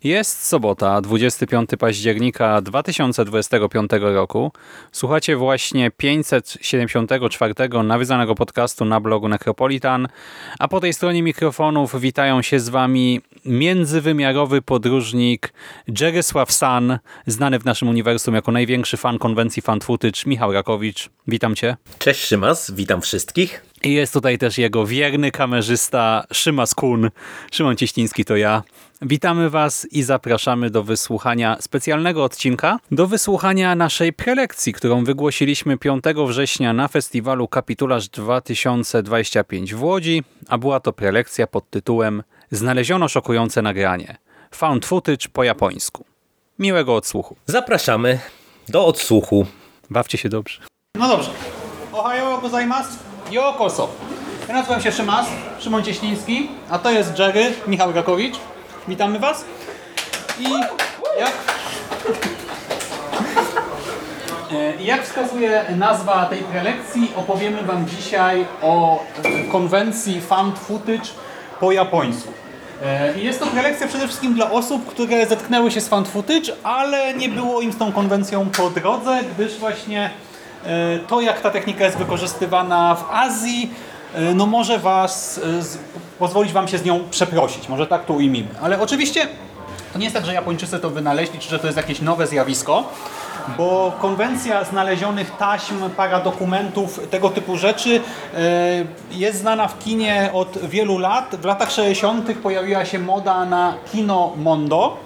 Yes, Jest sobota, 25 października 2025 roku. Słuchacie właśnie 574 nawiązanego podcastu na blogu Necropolitan, a po tej stronie mikrofonów witają się z wami międzywymiarowy podróżnik Jerysław San, znany w naszym uniwersum jako największy fan konwencji Fan Footage, Michał Rakowicz. Witam cię. Cześć Szymas, witam wszystkich. I jest tutaj też jego wierny kamerzysta Szymas Kun. Szymon Cieśliński to ja. Witamy Was i zapraszamy do wysłuchania specjalnego odcinka, do wysłuchania naszej prelekcji, którą wygłosiliśmy 5 września na festiwalu Kapitularz 2025 w Łodzi, a była to prelekcja pod tytułem Znaleziono szokujące nagranie. Found footage po japońsku. Miłego odsłuchu. Zapraszamy do odsłuchu. Bawcie się dobrze. No dobrze. Ohayo gozaimasu. Yokoso. Ja nazywam się Szymas, Szymon Cieśliński, a to jest Jerry, Michał Rakowicz. Witamy Was. I jak... E, Jak wskazuje nazwa tej prelekcji, opowiemy Wam dzisiaj o konwencji found footage po japońsku. E, Jest to prelekcja przede wszystkim dla osób, które zetknęły się z found footage, ale nie było im z tą konwencją po drodze, gdyż właśnie e, to, jak ta technika jest wykorzystywana w Azji, no może was pozwolić Wam się z nią przeprosić. Może tak to ujmijmy. Ale oczywiście to nie jest tak, że Japończycy to wynaleźli, czy że to jest jakieś nowe zjawisko, bo konwencja znalezionych taśm, paradokumentów, tego typu rzeczy e, jest znana w kinie od wielu lat. W latach 60. pojawiła się moda na kino Mondo,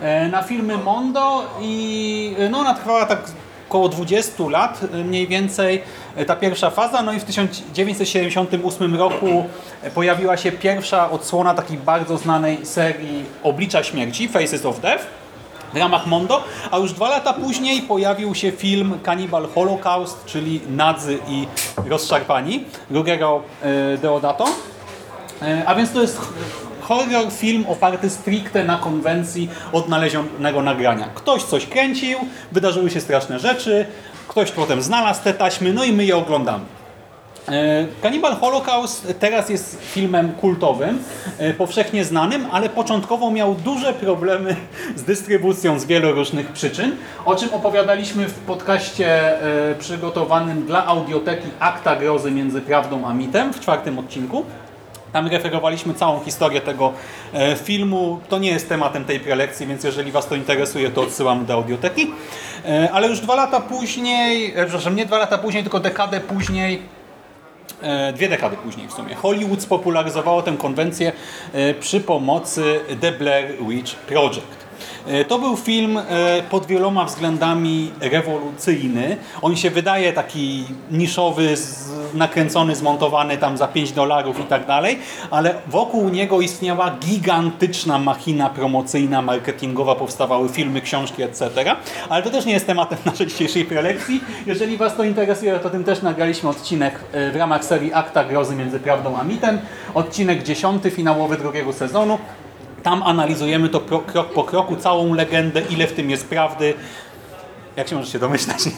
e, na filmy Mondo i e, no, ona trwała tak około 20 lat mniej więcej ta pierwsza faza, no i w 1978 roku e, pojawiła się pierwsza odsłona takiej bardzo znanej serii Oblicza Śmierci, Faces of Death w ramach Mondo, a już dwa lata później pojawił się film Cannibal Holocaust, czyli Nadzy i Rozszarpani, Ruggero e, Deodato. E, A więc to jest horror film oparty stricte na konwencji odnalezionego nagrania. Ktoś coś kręcił, wydarzyły się straszne rzeczy, ktoś potem znalazł te taśmy, no i my je oglądamy. E, Cannibal Holocaust teraz jest filmem kultowym, e, powszechnie znanym, ale początkowo miał duże problemy z dystrybucją z wielu różnych przyczyn, o czym opowiadaliśmy w podcaście e, przygotowanym dla audioteki Akta Grozy między prawdą a mitem w czwartym odcinku. Tam referowaliśmy całą historię tego e, filmu. To nie jest tematem tej prelekcji, więc jeżeli Was to interesuje, to odsyłam do audioteki. E, Ale już dwa lata później, e, przepraszam, nie dwa lata później, tylko dekadę później, dwie dekady później w sumie, Hollywood spopularyzowało tę konwencję przy pomocy The Blair Witch Project. E, To był film e, pod wieloma względami rewolucyjny. On się wydaje taki niszowy, nakręcony, zmontowany tam za 5 dolarów i tak dalej, ale wokół niego istniała gigantyczna machina promocyjna, marketingowa, powstawały filmy, książki, etc. Ale to też nie jest tematem naszej dzisiejszej prelekcji. Jeżeli Was to interesuje, to tym też nagraliśmy odcinek e, w ramach serii Akta Grozy między prawdą a mitem. Odcinek 10, finałowy drugiego sezonu. Tam analizujemy to krok po kroku, całą legendę, ile w tym jest prawdy. Jak się możecie domyślać, nie?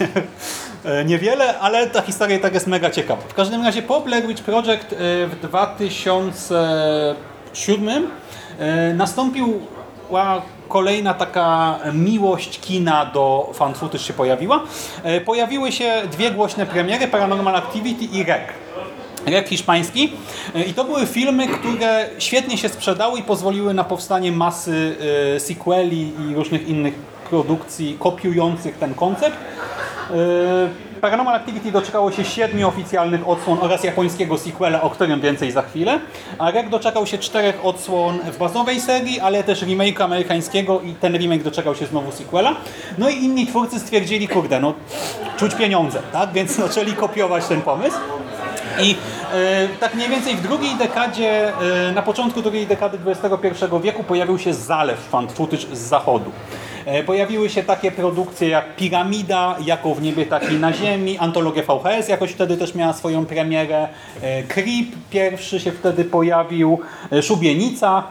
E, niewiele, ale ta historia i tak jest mega ciekawa. W każdym razie po Blair Witch Project e, w 2007 e, nastąpiła kolejna taka miłość kina do fan footage się pojawiła. Pojawiły się dwie głośne premiery, Paranormal Activity i REC. Rek hiszpański E, i to były filmy, które świetnie się sprzedały i pozwoliły na powstanie masy e, sequeli i różnych innych produkcji kopiujących ten koncept. E, Paranormal Activity doczekało się siedmiu oficjalnych odsłon oraz japońskiego sequela, o którym więcej za chwilę, a REC doczekał się czterech odsłon w bazowej serii, ale też remake amerykańskiego i ten remake doczekał się znowu sequela. No i inni twórcy stwierdzili, kurde, no czuć pieniądze, tak? Więc zaczęli kopiować ten pomysł. I e, tak mniej więcej w drugiej dekadzie, e, na początku drugiej dekady XXI wieku pojawił się zalew fan footage z zachodu. E, pojawiły się takie produkcje jak Piramida, Jako w niebie, taki na ziemi, antologia VHS jakoś wtedy też miała swoją premierę, Creep pierwszy się wtedy pojawił, Szubienica,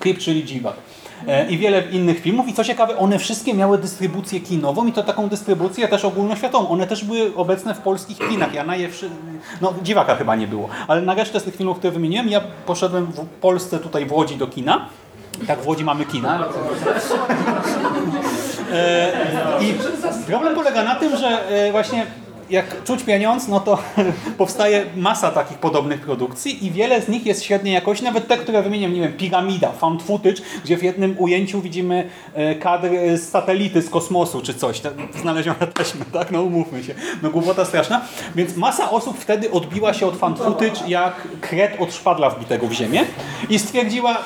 Creep czyli dziwak. E, I wiele innych filmów. I co ciekawe, one wszystkie miały dystrybucję kinową i to taką dystrybucję też ogólnoświatową. One też były obecne w polskich kinach. Ja na je wszy... No, dziwaka chyba nie było. Ale na resztę z tych filmów, które wymieniłem, ja poszedłem w Polsce, tutaj w Łodzi do kina. Tak, w Łodzi mamy kina. E, I problem polega na tym, że e, właśnie jak czuć pieniądz, no to powstaje masa takich podobnych produkcji i wiele z nich jest średniej jakości, nawet te, które wymieniam, nie wiem, Piramida, Found Footage, gdzie w jednym ujęciu widzimy e, kadr z satelity, z kosmosu czy coś, znalezione taśmy, tak, no umówmy się, no głupota straszna, więc masa osób wtedy odbiła się od Found Footage jak kret od szpadla wbitego w ziemię i stwierdziła,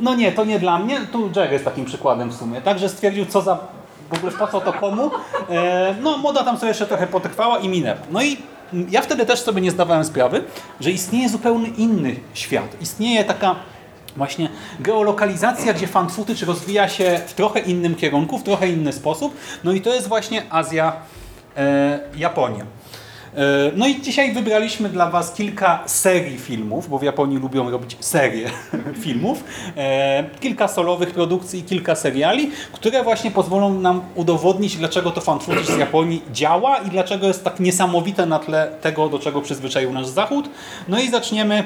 no nie, to nie dla mnie, tu Jerry jest takim przykładem w sumie, także stwierdził, co za w ogóle po co to komu. E, no moda tam sobie jeszcze trochę potrwała i minęła. No i ja wtedy też sobie nie zdawałem sprawy, że istnieje zupełnie inny świat. Istnieje taka właśnie geolokalizacja, gdzie fan footage rozwija się w trochę innym kierunku, w trochę inny sposób. No i to jest właśnie Azja, e, Japonia. E, No i dzisiaj wybraliśmy dla Was kilka serii filmów, bo w Japonii lubią robić serie filmów. E, Kilka solowych produkcji i kilka seriali, które właśnie pozwolą nam udowodnić, dlaczego to fan z Japonii działa i dlaczego jest tak niesamowite na tle tego, do czego przyzwyczaił nasz Zachód. No i zaczniemy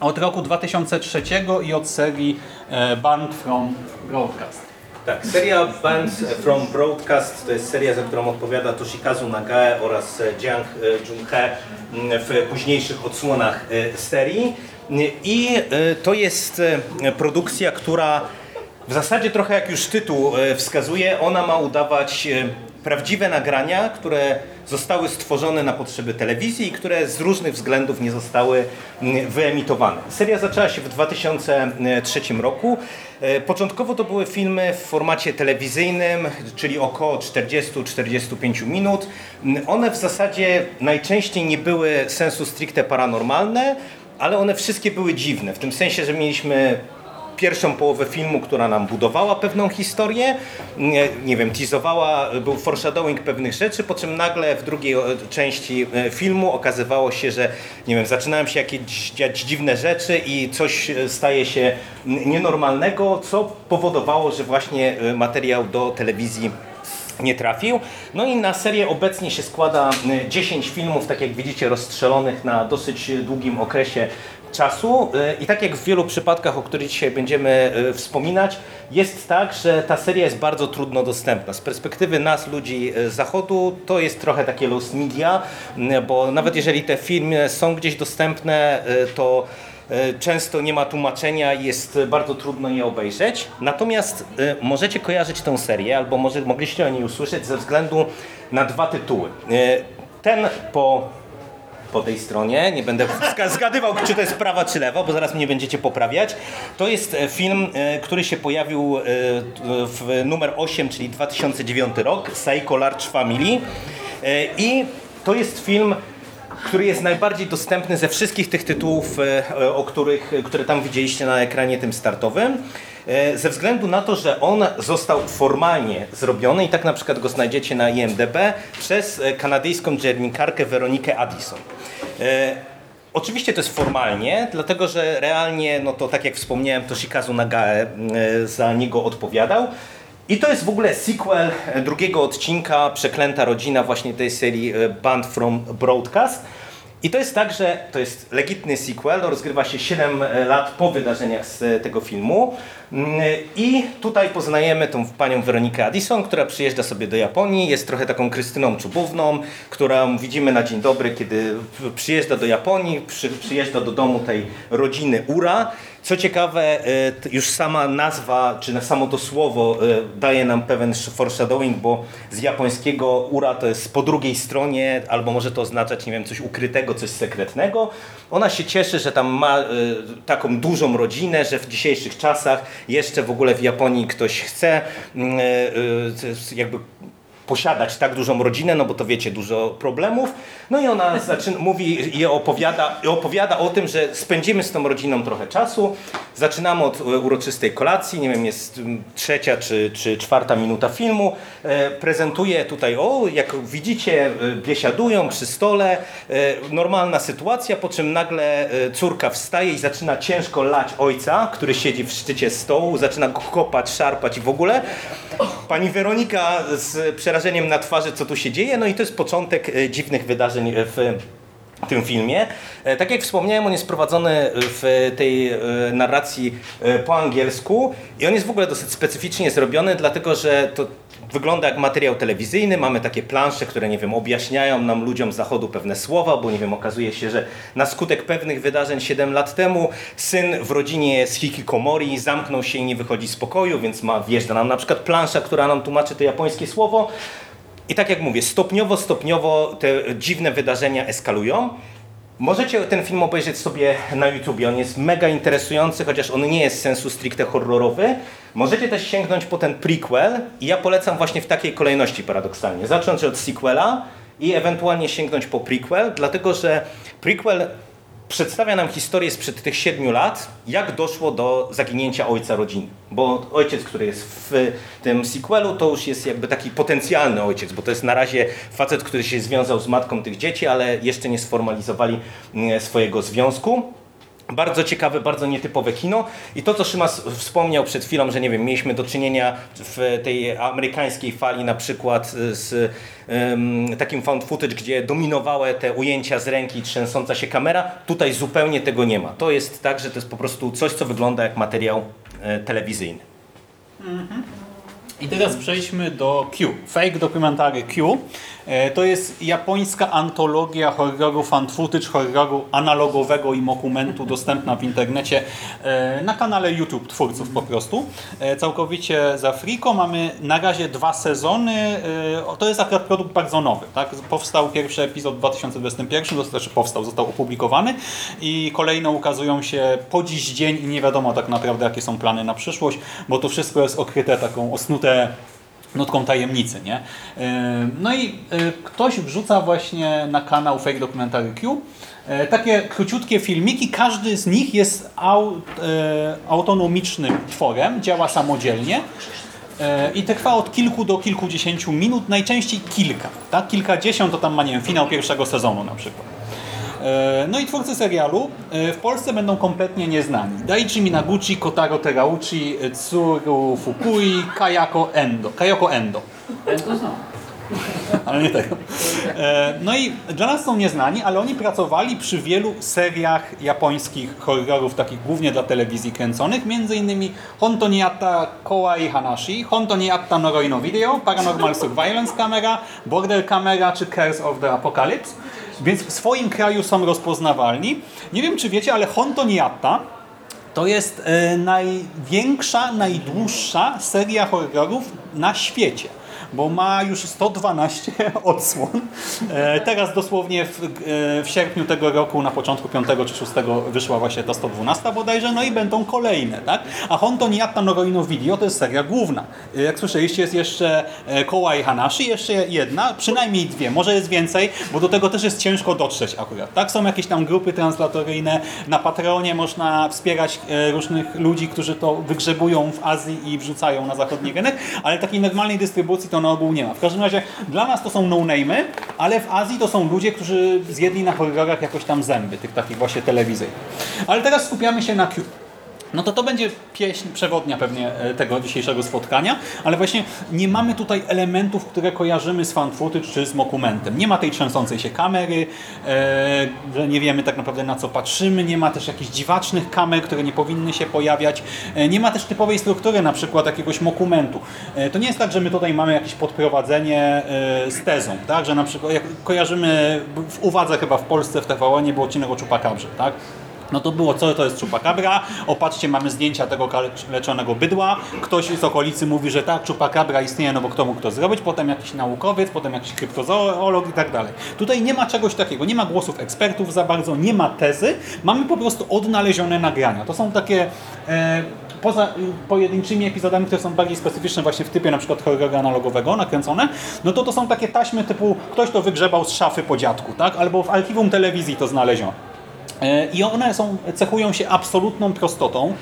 od roku 2003 i od serii e, Band from Broadcast. Tak, seria Bands from Broadcast to jest seria, za którą odpowiada Toshikazu Nagae oraz Jiang Jung-he w późniejszych odsłonach e, serii. I e, to jest e, produkcja, która w zasadzie trochę jak już tytuł wskazuje, ona ma udawać prawdziwe nagrania, które zostały stworzone na potrzeby telewizji i które z różnych względów nie zostały mm, wyemitowane. Seria zaczęła się w 2003 roku. E, Początkowo to były filmy w formacie telewizyjnym, czyli około 40-45 minut. Mm, One w zasadzie najczęściej nie były sensu stricte paranormalne, ale one wszystkie były dziwne, w tym sensie, że mieliśmy pierwszą połowę filmu, która nam budowała pewną historię, nie, wiem, teasowała, był foreshadowing pewnych rzeczy, po czym nagle w drugiej e, części e, filmu okazywało się, że nie wiem, zaczynają się jakieś dziać dziwne rzeczy i coś e, staje się nienormalnego, co powodowało, że właśnie materiał do telewizji nie trafił. No i na serię obecnie się składa y, 10 filmów, tak jak widzicie, rozstrzelonych na dosyć długim okresie czasu. Y, I tak jak w wielu przypadkach, o których dzisiaj będziemy y, wspominać, jest tak, że ta seria jest bardzo trudno dostępna. Z perspektywy nas, ludzi y, z zachodu, to jest trochę takie lost media, bo nawet jeżeli te filmy są gdzieś dostępne, to Często nie ma tłumaczenia i jest bardzo trudno je obejrzeć. Natomiast możecie kojarzyć tę serię, albo może mogliście o niej usłyszeć ze względu na dwa tytuły. Ten po, po tej stronie, nie będę zgadywał, czy to jest prawa czy lewa, bo zaraz mnie będziecie poprawiać. To jest e, film, e, który się pojawił e, w numer 8, czyli 2009 rok, Psycho Large Family. I to jest film który jest najbardziej dostępny ze wszystkich tych tytułów, o których, które tam widzieliście na ekranie tym startowym. E, Ze względu na to, że on został formalnie zrobiony i tak na przykład go znajdziecie na IMDB przez e, kanadyjską dziennikarkę Weronikę Addison. E, Oczywiście to jest formalnie, dlatego że realnie, no to tak jak wspomniałem, to Shikazu Nagae za niego odpowiadał. I to jest w ogóle sequel drugiego odcinka Przeklęta Rodzina właśnie tej serii Band from Broadcast. I to jest tak, że to jest legitny sequel, rozgrywa się 7 lat po wydarzeniach z e, tego filmu. Mm, I tutaj poznajemy tą panią Weronikę Addison, która przyjeżdża sobie do Japonii, jest trochę taką Krystyną Czubówną, którą widzimy na dzień dobry, kiedy przyjeżdża do Japonii, przy, przyjeżdża do domu tej rodziny Ura Co ciekawe, e, już sama nazwa, czy samo to słowo e, daje nam pewien foreshadowing, bo z japońskiego ura to jest po drugiej stronie, albo może to oznaczać, nie wiem, coś ukrytego, coś sekretnego. Ona się cieszy, że tam ma e, taką dużą rodzinę, że w dzisiejszych czasach jeszcze w ogóle w Japonii ktoś chce mm, jakby posiadać tak dużą rodzinę, no bo to wiecie, dużo problemów. No i ona zaczyna, mówi i opowiada, i opowiada o tym, że spędzimy z tą rodziną trochę czasu. Zaczynamy od e, uroczystej kolacji, nie wiem, jest trzecia czy, czy czwarta minuta filmu. E, prezentuje tutaj, o, jak widzicie, e, biesiadują przy stole, e, normalna sytuacja, po czym nagle e, córka wstaje i zaczyna ciężko lać ojca, który siedzi w szczycie stołu, zaczyna go kopać, szarpać i w ogóle. Pani Weronika z przerażeniem na twarzy, co tu się dzieje, no i to jest początek e, dziwnych wydarzeń w tym filmie. E, Tak jak wspomniałem, on jest prowadzony w tej e, narracji e, po angielsku i on jest w ogóle dosyć specyficznie zrobiony, dlatego że to wygląda jak materiał telewizyjny. Mamy takie plansze, które, nie wiem, objaśniają nam ludziom z zachodu pewne słowa, bo, nie wiem, okazuje się, że na skutek pewnych wydarzeń 7 lat temu syn w rodzinie z hikikomori zamknął się i nie wychodzi z pokoju, więc ma, wjeżdża nam na przykład plansza, która nam tłumaczy to japońskie słowo. I tak jak mówię, stopniowo, stopniowo te dziwne wydarzenia eskalują. Możecie ten film obejrzeć sobie na YouTubie. On jest mega interesujący, chociaż on nie jest sensu stricte horrorowy. Możecie też sięgnąć po ten prequel i ja polecam właśnie w takiej kolejności paradoksalnie. Zacząć od sequela i ewentualnie sięgnąć po prequel, dlatego że prequel przedstawia nam historię sprzed tych siedmiu lat, jak doszło do zaginięcia ojca rodziny. Bo ojciec, który jest w tym sequelu, to już jest jakby taki potencjalny ojciec, bo to jest na razie facet, który się związał z matką tych dzieci, ale jeszcze nie sformalizowali mm, swojego związku. Bardzo ciekawe, bardzo nietypowe kino. I to, co Szymas wspomniał przed chwilą, że nie wiem, mieliśmy do czynienia w tej amerykańskiej fali na przykład z em, takim found footage, gdzie dominowały te ujęcia z ręki, trzęsąca się kamera. Tutaj zupełnie tego nie ma. To jest tak, że to jest po prostu coś, co wygląda jak materiał e, telewizyjny. I teraz przejdźmy do Q. Fake dokumentary Q. E, To jest japońska antologia horroru fan footage, horroru analogowego i dokumentu dostępna w internecie e, na kanale YouTube twórców po prostu. E, Całkowicie za friko. Mamy na razie dwa sezony. To jest akurat produkt bardzo nowy. Tak? Powstał pierwszy epizod w 2021, to znaczy powstał, został opublikowany i kolejne ukazują się po dziś dzień i nie wiadomo tak naprawdę jakie są plany na przyszłość, bo to wszystko jest okryte taką osnute nutką tajemnicy, nie? No i yy, ktoś wrzuca właśnie na kanał Fake Documentary Q yy, takie króciutkie filmiki, każdy z nich jest au, yy, autonomicznym tworem, działa samodzielnie i trwa od kilku do kilkudziesięciu minut, najczęściej kilka, tak? Kilkadziesiąt to tam ma, nie wiem, finał pierwszego sezonu na przykład. E, No i twórcy serialu e, w Polsce będą kompletnie nieznani. Daichi Minaguchi, Kotaro Terauchi, Tsuru Fukui, Kayako Endo. Kayako Endo. Ale nie tego. E, No i dla nas są nieznani, ale oni pracowali przy wielu seriach japońskich horrorów, takich głównie dla telewizji kręconych, między innymi Honto ni atta Kowai Hanashi, Honto ni atta Noroi no Video, Paranormal Surveillance Camera, Border Camera czy Curse of the Apocalypse. Więc w swoim kraju są rozpoznawalni. Nie wiem, czy wiecie, ale Honto ni atta to jest e, największa, najdłuższa seria horrorów na świecie. Bo ma już 112 odsłon. E, Teraz dosłownie w, e, w sierpniu tego roku, na początku 5 czy 6 wyszła właśnie ta 112 bodajże, no i będą kolejne, tak? A Honto Niatta Noroino Video to jest seria główna. E, Jak słyszeliście, jest jeszcze e, Kowai Hanashi, jeszcze jedna, przynajmniej dwie, może jest więcej, bo do tego też jest ciężko dotrzeć akurat, tak? Są jakieś tam grupy translatoryjne, na Patreonie można wspierać różnych ludzi, którzy to wygrzebują w Azji i wrzucają na zachodni rynek, ale takiej normalnej dystrybucji to na ogół nie ma. W każdym razie dla nas to są no-name'y, ale w Azji to są ludzie, którzy zjedli na horrorach jakoś tam zęby, tych takich właśnie telewizyjnych. Ale teraz skupiamy się na Q. No to to będzie pieśń przewodnia pewnie e, tego dzisiejszego spotkania, ale właśnie nie mamy tutaj elementów, które kojarzymy z fan footage czy z dokumentem. Nie ma tej trzęsącej się kamery, e, że nie wiemy tak naprawdę na co patrzymy, nie ma też jakichś dziwacznych kamer, które nie powinny się pojawiać, e, nie ma też typowej struktury na przykład jakiegoś dokumentu. To nie jest tak, że my tutaj mamy jakieś podprowadzenie z tezą, tak? że na przykład jak kojarzymy w uwadze chyba w Polsce w TVN nie był odcinek o Czupakabrze, tak? No to było, co to jest chupacabra, opatrzcie, mamy zdjęcia tego kaleczonego bydła, ktoś z okolicy mówi, że tak, chupacabra istnieje, no bo kto mógł to zrobić, potem jakiś naukowiec, potem jakiś kryptozoolog i tak dalej. Tutaj nie ma czegoś takiego, nie ma głosów ekspertów za bardzo, nie ma tezy, mamy po prostu odnalezione nagrania. To są takie... E, poza y, pojedynczymi epizodami, które są bardziej specyficzne właśnie w typie na przykład horroru analogowego nakręcone, no to to są takie taśmy typu ktoś to wygrzebał z szafy po dziadku, tak? Albo w archiwum telewizji to znaleziono. E, I one są, cechują się absolutną prostotą.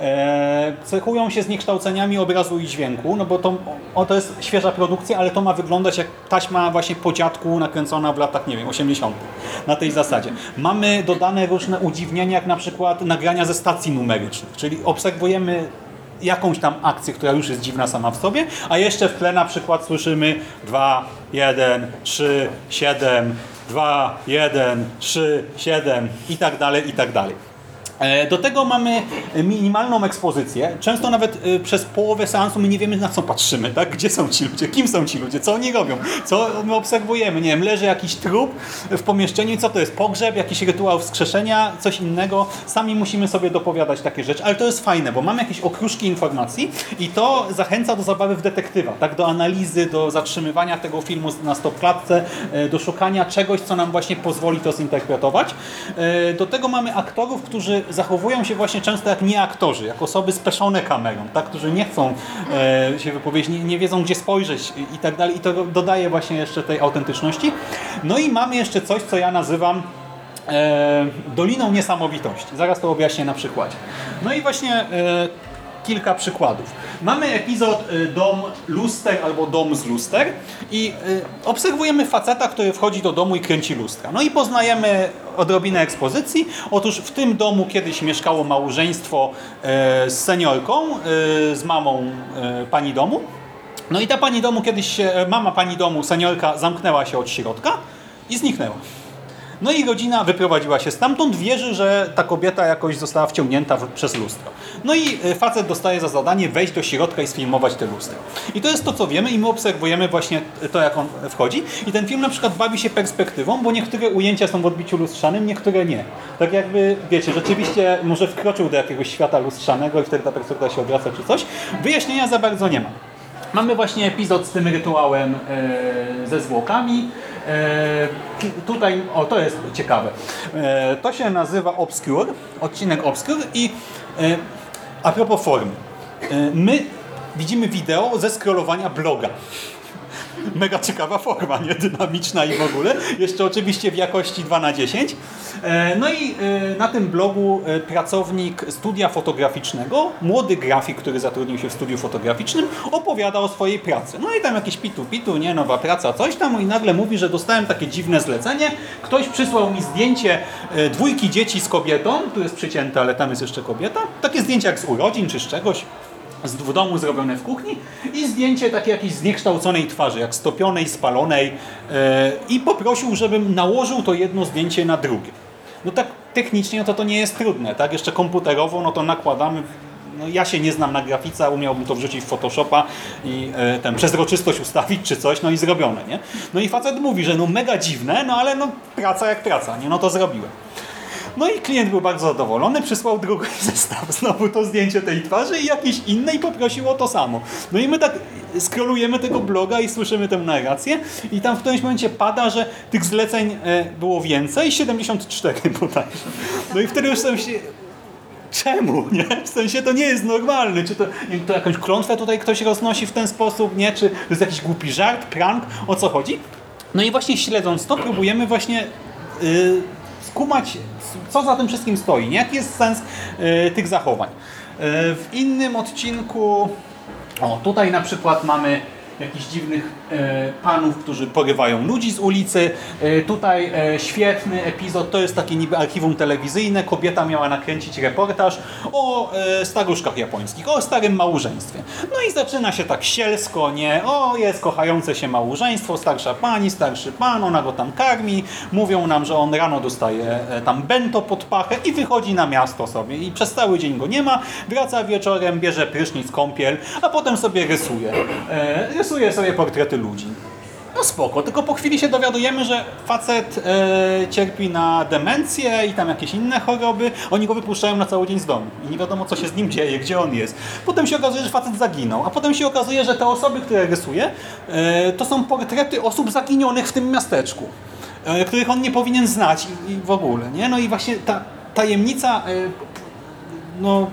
E, cechują się zniekształceniami obrazu i dźwięku, no bo to, o, to jest świeża produkcja, ale to ma wyglądać jak taśma właśnie po dziadku nakręcona w latach, nie wiem, 80. Na tej zasadzie. Mamy dodane różne udziwnienia, jak na przykład nagrania ze stacji numerycznych, czyli obserwujemy jakąś tam akcję, która już jest dziwna sama w sobie, a jeszcze w tle na przykład słyszymy 2, 1, 3, 7, 2, 1, 3, 7 i tak dalej, i tak dalej. E, do tego mamy minimalną ekspozycję. Często nawet e, przez połowę seansu my nie wiemy na co patrzymy, tak? Gdzie są ci ludzie, kim są ci ludzie, co oni robią, co my obserwujemy. Nie wiem, leży jakiś trup w pomieszczeniu co to jest? Pogrzeb, jakiś rytuał wskrzeszenia, coś innego. Sami musimy sobie dopowiadać takie rzeczy, ale to jest fajne, bo mamy jakieś okruszki informacji i to zachęca do zabawy w detektywa, tak? Do analizy, do zatrzymywania tego filmu na stopklatce, e, do szukania czegoś, co nam właśnie pozwoli to zinterpretować. Do tego mamy aktorów, którzy zachowują się właśnie często jak nieaktorzy, jak osoby speszone kamerą, tak, którzy nie chcą e, się wypowiedzieć, nie, nie, wiedzą gdzie spojrzeć i tak dalej i to dodaje właśnie jeszcze tej autentyczności. No i mamy jeszcze coś, co ja nazywam e, Doliną Niesamowitości. Zaraz to objaśnię na przykładzie. No i właśnie e, kilka przykładów. Mamy epizod y, Dom luster albo Dom z luster i y, obserwujemy faceta, który wchodzi do domu i kręci lustra. No i poznajemy odrobinę ekspozycji. Otóż w tym domu kiedyś mieszkało małżeństwo y, z seniorką, z mamą pani domu. No i ta pani domu kiedyś mama pani domu, seniorka, zamknęła się od środka i zniknęła. No i rodzina wyprowadziła się stamtąd, wierzy, że ta kobieta jakoś została wciągnięta w, przez lustro. No i e, facet dostaje za zadanie wejść do środka i sfilmować te lustro. I to jest to, co wiemy i my obserwujemy właśnie to, jak on wchodzi. I ten film na przykład bawi się perspektywą, bo niektóre ujęcia są w odbiciu lustrzanym, niektóre nie. Tak jakby, wiecie, rzeczywiście może wkroczył do jakiegoś świata lustrzanego i wtedy ta perspektywa się odwraca czy coś. Wyjaśnienia za bardzo nie ma. Mamy właśnie epizod z tym rytuałem e, ze zwłokami. E, tutaj, o to jest ciekawe. E, to się nazywa Obscure, odcinek Obscure i e, a propos formy. E, my widzimy wideo ze scrollowania bloga mega ciekawa forma, nie? Dynamiczna i w ogóle. Jeszcze oczywiście w jakości 2 na 10. E, no i e, na tym blogu e, pracownik studia fotograficznego, młody grafik, który zatrudnił się w studiu fotograficznym, opowiada o swojej pracy. No i tam jakieś pitu-pitu, nie? Nowa praca, coś tam i nagle mówi, że dostałem takie dziwne zlecenie. Ktoś przysłał mi zdjęcie dwójki dzieci z kobietą, tu jest przycięte, ale tam jest jeszcze kobieta. Takie zdjęcie jak z urodzin czy z czegoś w domu zrobione w kuchni i zdjęcie takiej jakiejś zniekształconej twarzy, jak stopionej, spalonej i poprosił, żebym nałożył to jedno zdjęcie na drugie. No tak technicznie no to to nie jest trudne, tak? Jeszcze komputerowo no to nakładamy no ja się nie znam na grafice, umiałbym to wrzucić w Photoshopa i yy, ten przezroczystość ustawić czy coś, no i zrobione, nie? No i facet mówi, że no mega dziwne, no ale no praca jak praca, nie? No to zrobiłem. No i klient był bardzo zadowolony, przysłał drugi zestaw, znowu to zdjęcie tej twarzy i jakieś inne i poprosił o to samo. No i my tak skrolujemy tego bloga i słyszymy tę narrację i tam w którymś momencie pada, że tych zleceń e, było więcej, 74 bodajże. No i wtedy już się czemu, nie? W sensie to nie jest normalne. Czy to, to jakąś klątwę tutaj ktoś roznosi w ten sposób, nie? Czy to jest jakiś głupi żart, prank, o co chodzi? No i właśnie śledząc to, próbujemy właśnie yy, skumać, co za tym wszystkim stoi, jaki jest sens y, tych zachowań. Y, w innym odcinku, o tutaj na przykład mamy jakichś dziwnych e, panów, którzy porywają ludzi z ulicy. E, tutaj e, świetny epizod, to jest takie niby archiwum telewizyjne. Kobieta miała nakręcić reportaż o staruszkach japońskich, o starym małżeństwie. No i zaczyna się tak sielsko, nie? O, jest kochające się małżeństwo, starsza pani, starszy pan, ona go tam karmi. Mówią nam, że on rano dostaje tam bento pod pachę i wychodzi na miasto sobie. I przez cały dzień go nie ma, wraca wieczorem, bierze prysznic, kąpiel, a potem sobie rysuje. E, rysuje sobie portrety ludzi. no spoko, tylko po chwili się dowiadujemy, że facet e, cierpi na demencję i tam jakieś inne choroby. Oni go wypuszczają na cały dzień z domu i nie wiadomo co się z nim dzieje, gdzie on jest. Potem się okazuje, że facet zaginął, a potem się okazuje, że te osoby, które rysuje, e, to są portrety osób zaginionych w tym miasteczku, e, których on nie powinien znać i, i w ogóle, nie? No i właśnie ta tajemnica, e, no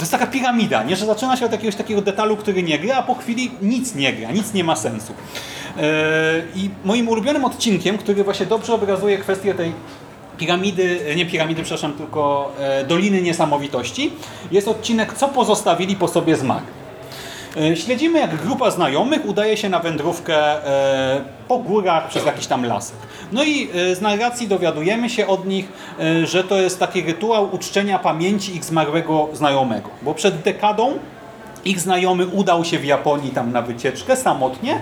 to jest taka piramida, nie? że zaczyna się od jakiegoś takiego detalu, który nie gra, a po chwili nic nie gra, nic nie ma sensu. Yy, I moim ulubionym odcinkiem, który właśnie dobrze obrazuje kwestię tej piramidy, nie piramidy, przepraszam, tylko e, Doliny Niesamowitości, jest odcinek Co pozostawili po sobie zmarli. E, Śledzimy jak grupa znajomych udaje się na wędrówkę e, po górach przez jakiś tam lasek. No i e, z narracji dowiadujemy się od nich, że to jest taki rytuał uczczenia pamięci ich zmarłego znajomego. Bo przed dekadą ich znajomy udał się w Japonii tam na wycieczkę samotnie,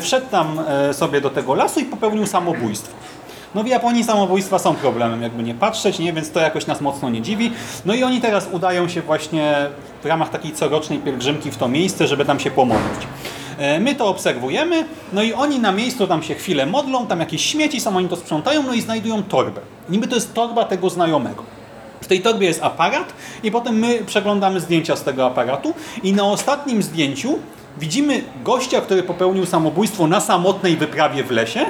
wszedł tam sobie do tego lasu i popełnił samobójstwo. No w Japonii samobójstwa są problemem, jakby nie patrzeć, nie? więc to jakoś nas mocno nie dziwi. No i oni teraz udają się właśnie w ramach takiej corocznej pielgrzymki w to miejsce, żeby tam się pomodlić. E, My to obserwujemy, no i oni na miejscu tam się chwilę modlą, tam jakieś śmieci są, oni to sprzątają, no i znajdują torbę. Niby to jest torba tego znajomego. W tej torbie jest aparat i potem my przeglądamy zdjęcia z tego aparatu i na ostatnim zdjęciu widzimy gościa, który popełnił samobójstwo na samotnej wyprawie w lesie,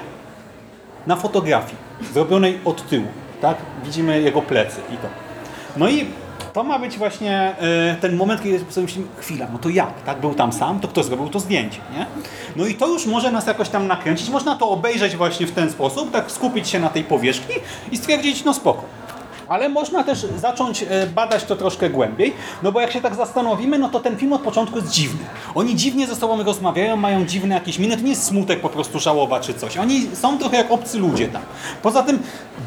na fotografii, zrobionej od tyłu, tak? Widzimy jego plecy i to. No i to ma być właśnie e, ten moment, kiedy sobie myślimy, chwila, no to jak, tak? Był tam sam, to kto zrobił to zdjęcie, nie? No i to już może nas jakoś tam nakręcić, można to obejrzeć właśnie w ten sposób, tak skupić się na tej powierzchni i stwierdzić, no spoko. Ale można też zacząć e, badać to troszkę głębiej, no bo jak się tak zastanowimy, no to ten film od początku jest dziwny. Oni dziwnie ze sobą rozmawiają, mają dziwne jakieś miny, to nie jest smutek, po prostu żałoba czy coś. Oni są trochę jak obcy ludzie tam. Poza tym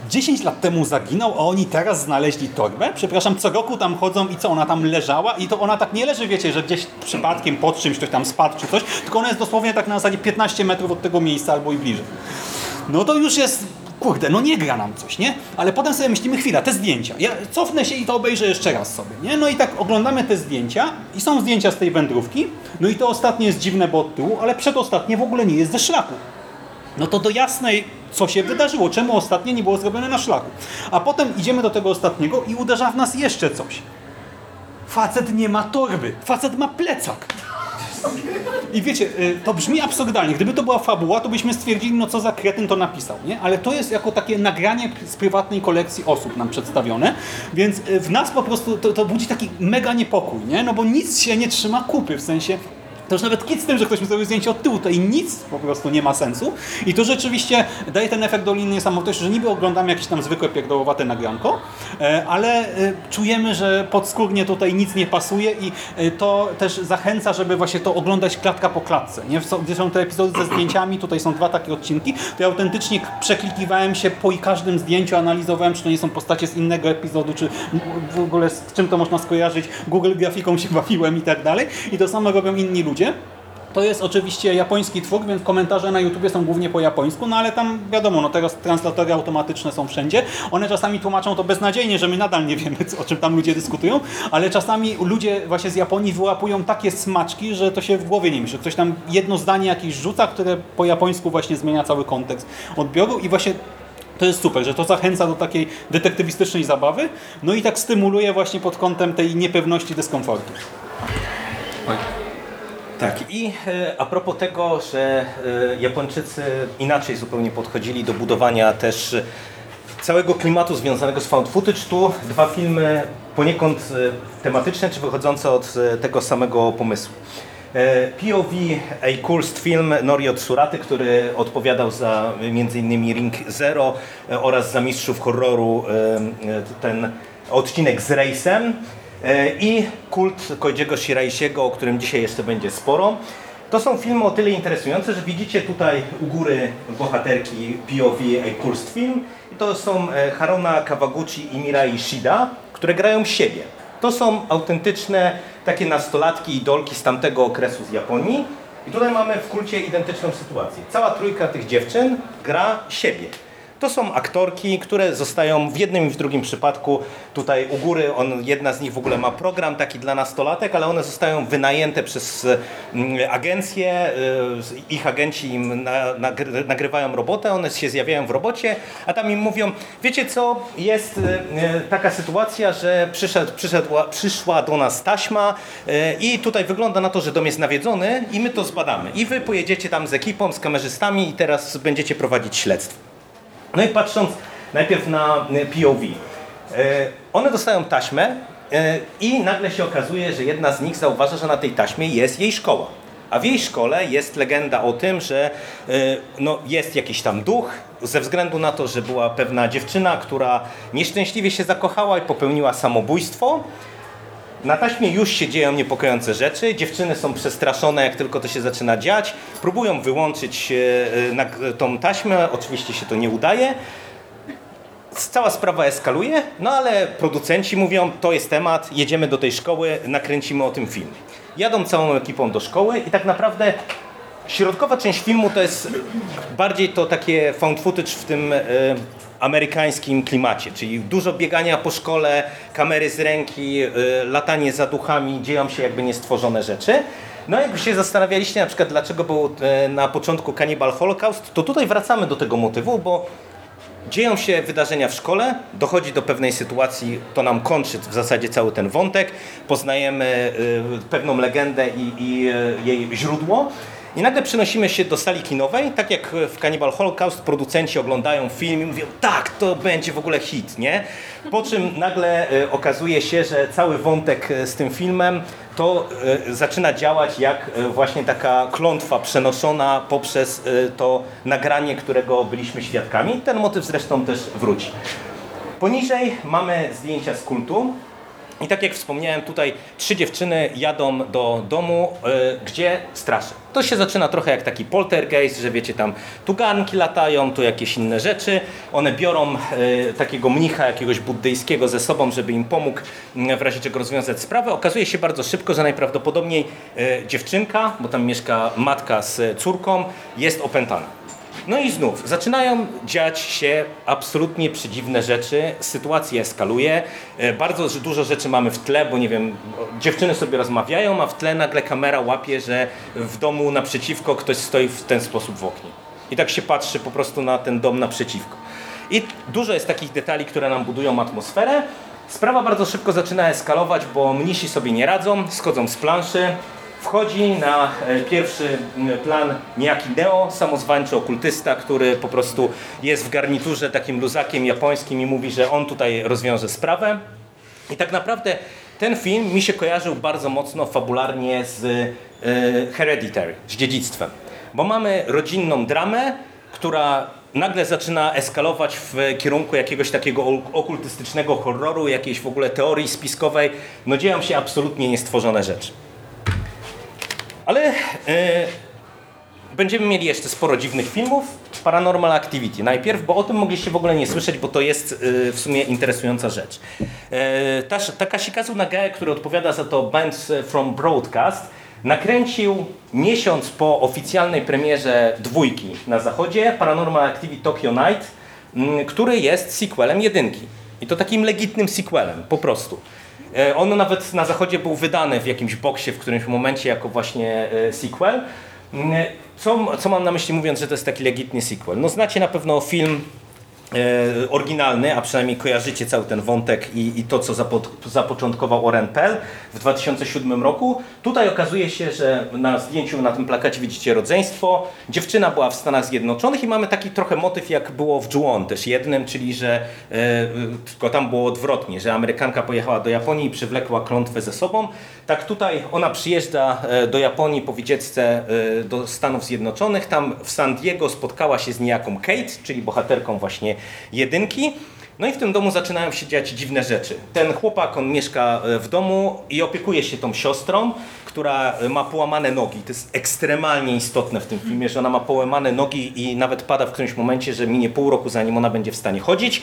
10 lat temu zaginął, a oni teraz znaleźli torbę. Przepraszam, co roku tam chodzą i co, ona tam leżała i to ona tak nie leży, wiecie, że gdzieś przypadkiem pod czymś ktoś tam spadł czy coś, tylko ona jest dosłownie tak na zasadzie 15 metrów od tego miejsca albo i bliżej. No to już jest kurde, no nie gra nam coś, nie? Ale potem sobie myślimy, chwila, te zdjęcia. Ja cofnę się i to obejrzę jeszcze raz sobie, nie? No i tak oglądamy te zdjęcia i są zdjęcia z tej wędrówki. No i to ostatnie jest dziwne, bo od tyłu, ale przedostatnie w ogóle nie jest ze szlaku. No to do jasnej, co się wydarzyło, czemu ostatnie nie było zrobione na szlaku. A potem idziemy do tego ostatniego i uderza w nas jeszcze coś. Facet nie ma torby, facet ma plecak. I wiecie, y, to brzmi absurdalnie. Gdyby to była fabuła, to byśmy stwierdzili, no co za kretyn to napisał, nie? Ale to jest jako takie nagranie z prywatnej kolekcji osób nam przedstawione, więc y, w nas po prostu to, to budzi taki mega niepokój, nie? No bo nic się nie trzyma kupy, w sensie to już nawet kit z tym, że ktoś mi zrobił zdjęcie od tyłu, to i nic po prostu nie ma sensu. I to rzeczywiście daje ten efekt Doliny Niesamowitości, że niby oglądamy jakieś tam zwykłe pierdołowate nagranko, e, ale e, czujemy, że podskórnie tutaj nic nie pasuje i e, to też zachęca, żeby właśnie to oglądać klatka po klatce. Nie? Gdzie są te epizody ze zdjęciami, tutaj są dwa takie odcinki, to ja autentycznie przeklikiwałem się po każdym zdjęciu, analizowałem, czy to nie są postacie z innego epizodu, czy w ogóle z czym to można skojarzyć, Google grafiką się bawiłem i tak dalej. I to samo robią inni ludzie. To jest oczywiście japoński twór, więc komentarze na YouTubie są głównie po japońsku, no ale tam wiadomo, no teraz translatory automatyczne są wszędzie. One czasami tłumaczą to beznadziejnie, że my nadal nie wiemy, o czym tam ludzie dyskutują, ale czasami ludzie właśnie z Japonii wyłapują takie smaczki, że to się w głowie nie mieści. Ktoś tam jedno zdanie jakieś rzuca, które po japońsku właśnie zmienia cały kontekst odbioru i właśnie to jest super, że to zachęca do takiej detektywistycznej zabawy, no i tak stymuluje właśnie pod kątem tej niepewności, dyskomfortu. Oj. Tak, i e, a propos tego, że e, Japończycy inaczej zupełnie podchodzili do budowania też e, całego klimatu związanego z found footage, tu dwa filmy poniekąd tematyczne, czy wychodzące od tego samego pomysłu. POV A Cursed Film Norio Tsuraty, który odpowiadał za m.in. Ring Zero oraz za Mistrzów Horroru ten odcinek z Rejsem i Kult Koidziego Shiraisiego, o którym dzisiaj jeszcze będzie sporo. To są filmy o tyle interesujące, że widzicie tutaj u góry bohaterki POV A Film i to są e, Haruna Kawaguchi i Mirai Shida, które grają siebie. To są autentyczne takie nastolatki, idolki z tamtego okresu z Japonii. I tutaj mamy w kulcie identyczną sytuację. Cała trójka tych dziewczyn gra siebie. To są aktorki, które zostają w jednym i w drugim przypadku tutaj u góry, on, jedna z nich w ogóle ma program taki dla nastolatek, ale one zostają wynajęte przez mm, agencję, y, ich agenci im na, nagry, nagrywają robotę, one się zjawiają w robocie, a tam im mówią, wiecie co, jest y, y, taka sytuacja, że przyszedł, przyszedła, przyszła do nas taśma i tutaj wygląda na to, że dom jest nawiedzony i my to zbadamy. I wy pojedziecie tam z ekipą, z kamerzystami i teraz będziecie prowadzić śledztwo. No i patrząc najpierw na y, POV, y, one dostają taśmę y, i nagle się okazuje, że jedna z nich zauważa, że na tej taśmie jest jej szkoła. A w jej szkole jest legenda o tym, że no, jest jakiś tam duch, ze względu na to, że była pewna dziewczyna, która nieszczęśliwie się zakochała i popełniła samobójstwo. Na taśmie już się dzieją niepokojące rzeczy. Dziewczyny są przestraszone, jak tylko to się zaczyna dziać. Próbują wyłączyć e, tą taśmę, oczywiście się to nie udaje. Cała sprawa eskaluje, no ale producenci mówią, to jest temat, jedziemy do tej szkoły, nakręcimy o tym film. Jadą całą ekipą do szkoły i tak naprawdę środkowa część filmu to jest bardziej to takie found footage w tym e, amerykańskim klimacie, czyli dużo biegania po szkole, kamery z ręki, y, latanie za duchami, dzieją się jakby niestworzone rzeczy. No jakby się zastanawialiście na przykład dlaczego był y, na początku Cannibal Holocaust, to tutaj wracamy do tego motywu, bo dzieją się wydarzenia w szkole, dochodzi do pewnej sytuacji, to nam kończy w zasadzie cały ten wątek, poznajemy y, pewną legendę i, i jej źródło. I nagle przenosimy się do sali kinowej, tak jak w Cannibal Holocaust producenci oglądają film i mówią, tak, to będzie w ogóle hit, nie? Po czym nagle e, okazuje się, że cały wątek e, z tym filmem to e, zaczyna działać jak właśnie taka klątwa przenoszona poprzez to nagranie, którego byliśmy świadkami. Ten motyw zresztą też wróci. Poniżej mamy zdjęcia z kultu. I tak jak wspomniałem, tutaj trzy dziewczyny jadą do domu, yy, gdzie straszy. To się zaczyna trochę jak taki poltergeist, że wiecie, tam tu garnki latają, tu jakieś inne rzeczy. One biorą yy, takiego mnicha jakiegoś buddyjskiego ze sobą, żeby im pomógł yy, w razie czego rozwiązać sprawę. Okazuje się bardzo szybko, że najprawdopodobniej dziewczynka, bo tam mieszka matka z córką, jest opętana. No i znów, zaczynają dziać się absolutnie przedziwne rzeczy, sytuacja eskaluje, e, bardzo dużo rzeczy mamy w tle, bo nie wiem, dziewczyny sobie rozmawiają, a w tle nagle kamera łapie, że w domu naprzeciwko ktoś stoi w ten sposób w oknie. I tak się patrzy po prostu na ten dom naprzeciwko. I dużo jest takich detali, które nam budują atmosferę. Sprawa bardzo szybko zaczyna eskalować, bo mnisi sobie nie radzą, schodzą z planszy, wchodzi na e, pierwszy plan niejaki Neo, samozwańczy okultysta, który po prostu jest w garniturze takim luzakiem japońskim i mówi, że on tutaj rozwiąże sprawę. I tak naprawdę ten film mi się kojarzył bardzo mocno fabularnie z e, Hereditary, z dziedzictwem. Bo mamy rodzinną dramę, która nagle zaczyna eskalować w kierunku jakiegoś takiego okultystycznego horroru, jakiejś w ogóle teorii spiskowej. No dzieją się absolutnie niestworzone rzeczy. Ale e, będziemy mieli jeszcze sporo dziwnych filmów. Paranormal Activity najpierw, bo o tym mogliście w ogóle nie słyszeć, bo to jest e, w sumie interesująca rzecz. E, Takashikazu Nagae, który odpowiada za to Bands from Broadcast, nakręcił miesiąc po oficjalnej premierze dwójki na zachodzie Paranormal Activity Tokyo Night, który jest sequelem jedynki. I to takim legitnym sequelem, po prostu. E, on nawet na zachodzie był wydany w jakimś boksie w którymś momencie jako właśnie e, sequel. Mm, co, co mam na myśli mówiąc, że to jest taki legitny sequel? No znacie na pewno film oryginalny, a przynajmniej kojarzycie cały ten wątek i, i to, co zapo zapoczątkował Oren Pell w 2007 roku. Tutaj okazuje się, że na zdjęciu na tym plakacie widzicie rodzeństwo. Dziewczyna była w Stanach Zjednoczonych i mamy taki trochę motyw, jak było w Ju-On też jednym, czyli że e, tylko tam było odwrotnie, że Amerykanka pojechała do Japonii i przywlekła klątwę ze sobą. Tak tutaj ona przyjeżdża e, do Japonii po wycieczce e, do Stanów Zjednoczonych. Tam w San Diego spotkała się z niejaką Kate, czyli bohaterką właśnie jedynki. No i w tym domu zaczynają się dziać dziwne rzeczy. Ten chłopak, on mieszka e, w domu i opiekuje się tą siostrą, która ma połamane nogi. To jest ekstremalnie istotne w tym filmie, że ona ma połamane nogi i nawet pada w którymś momencie, że minie pół roku zanim ona będzie w stanie chodzić.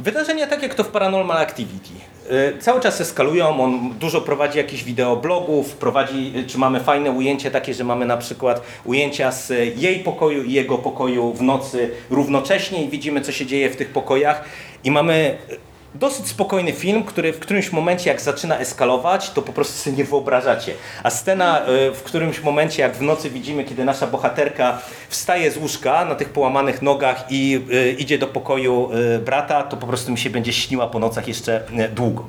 Wydarzenia tak jak to w Paranormal Activity. Y, Cały czas eskalują, on dużo prowadzi jakichś wideoblogów, prowadzi, y, czy mamy fajne ujęcie takie, że mamy na przykład ujęcia z jej pokoju i jego pokoju w nocy równocześnie i widzimy co się dzieje w tych pokojach i mamy dosyć spokojny film, który w którymś momencie jak zaczyna eskalować, to po prostu sobie nie wyobrażacie. A scena y, w którymś momencie jak w nocy widzimy, kiedy nasza bohaterka wstaje z łóżka na tych połamanych nogach i y, idzie do pokoju y, brata, to po prostu mi się będzie śniła po nocach jeszcze długo.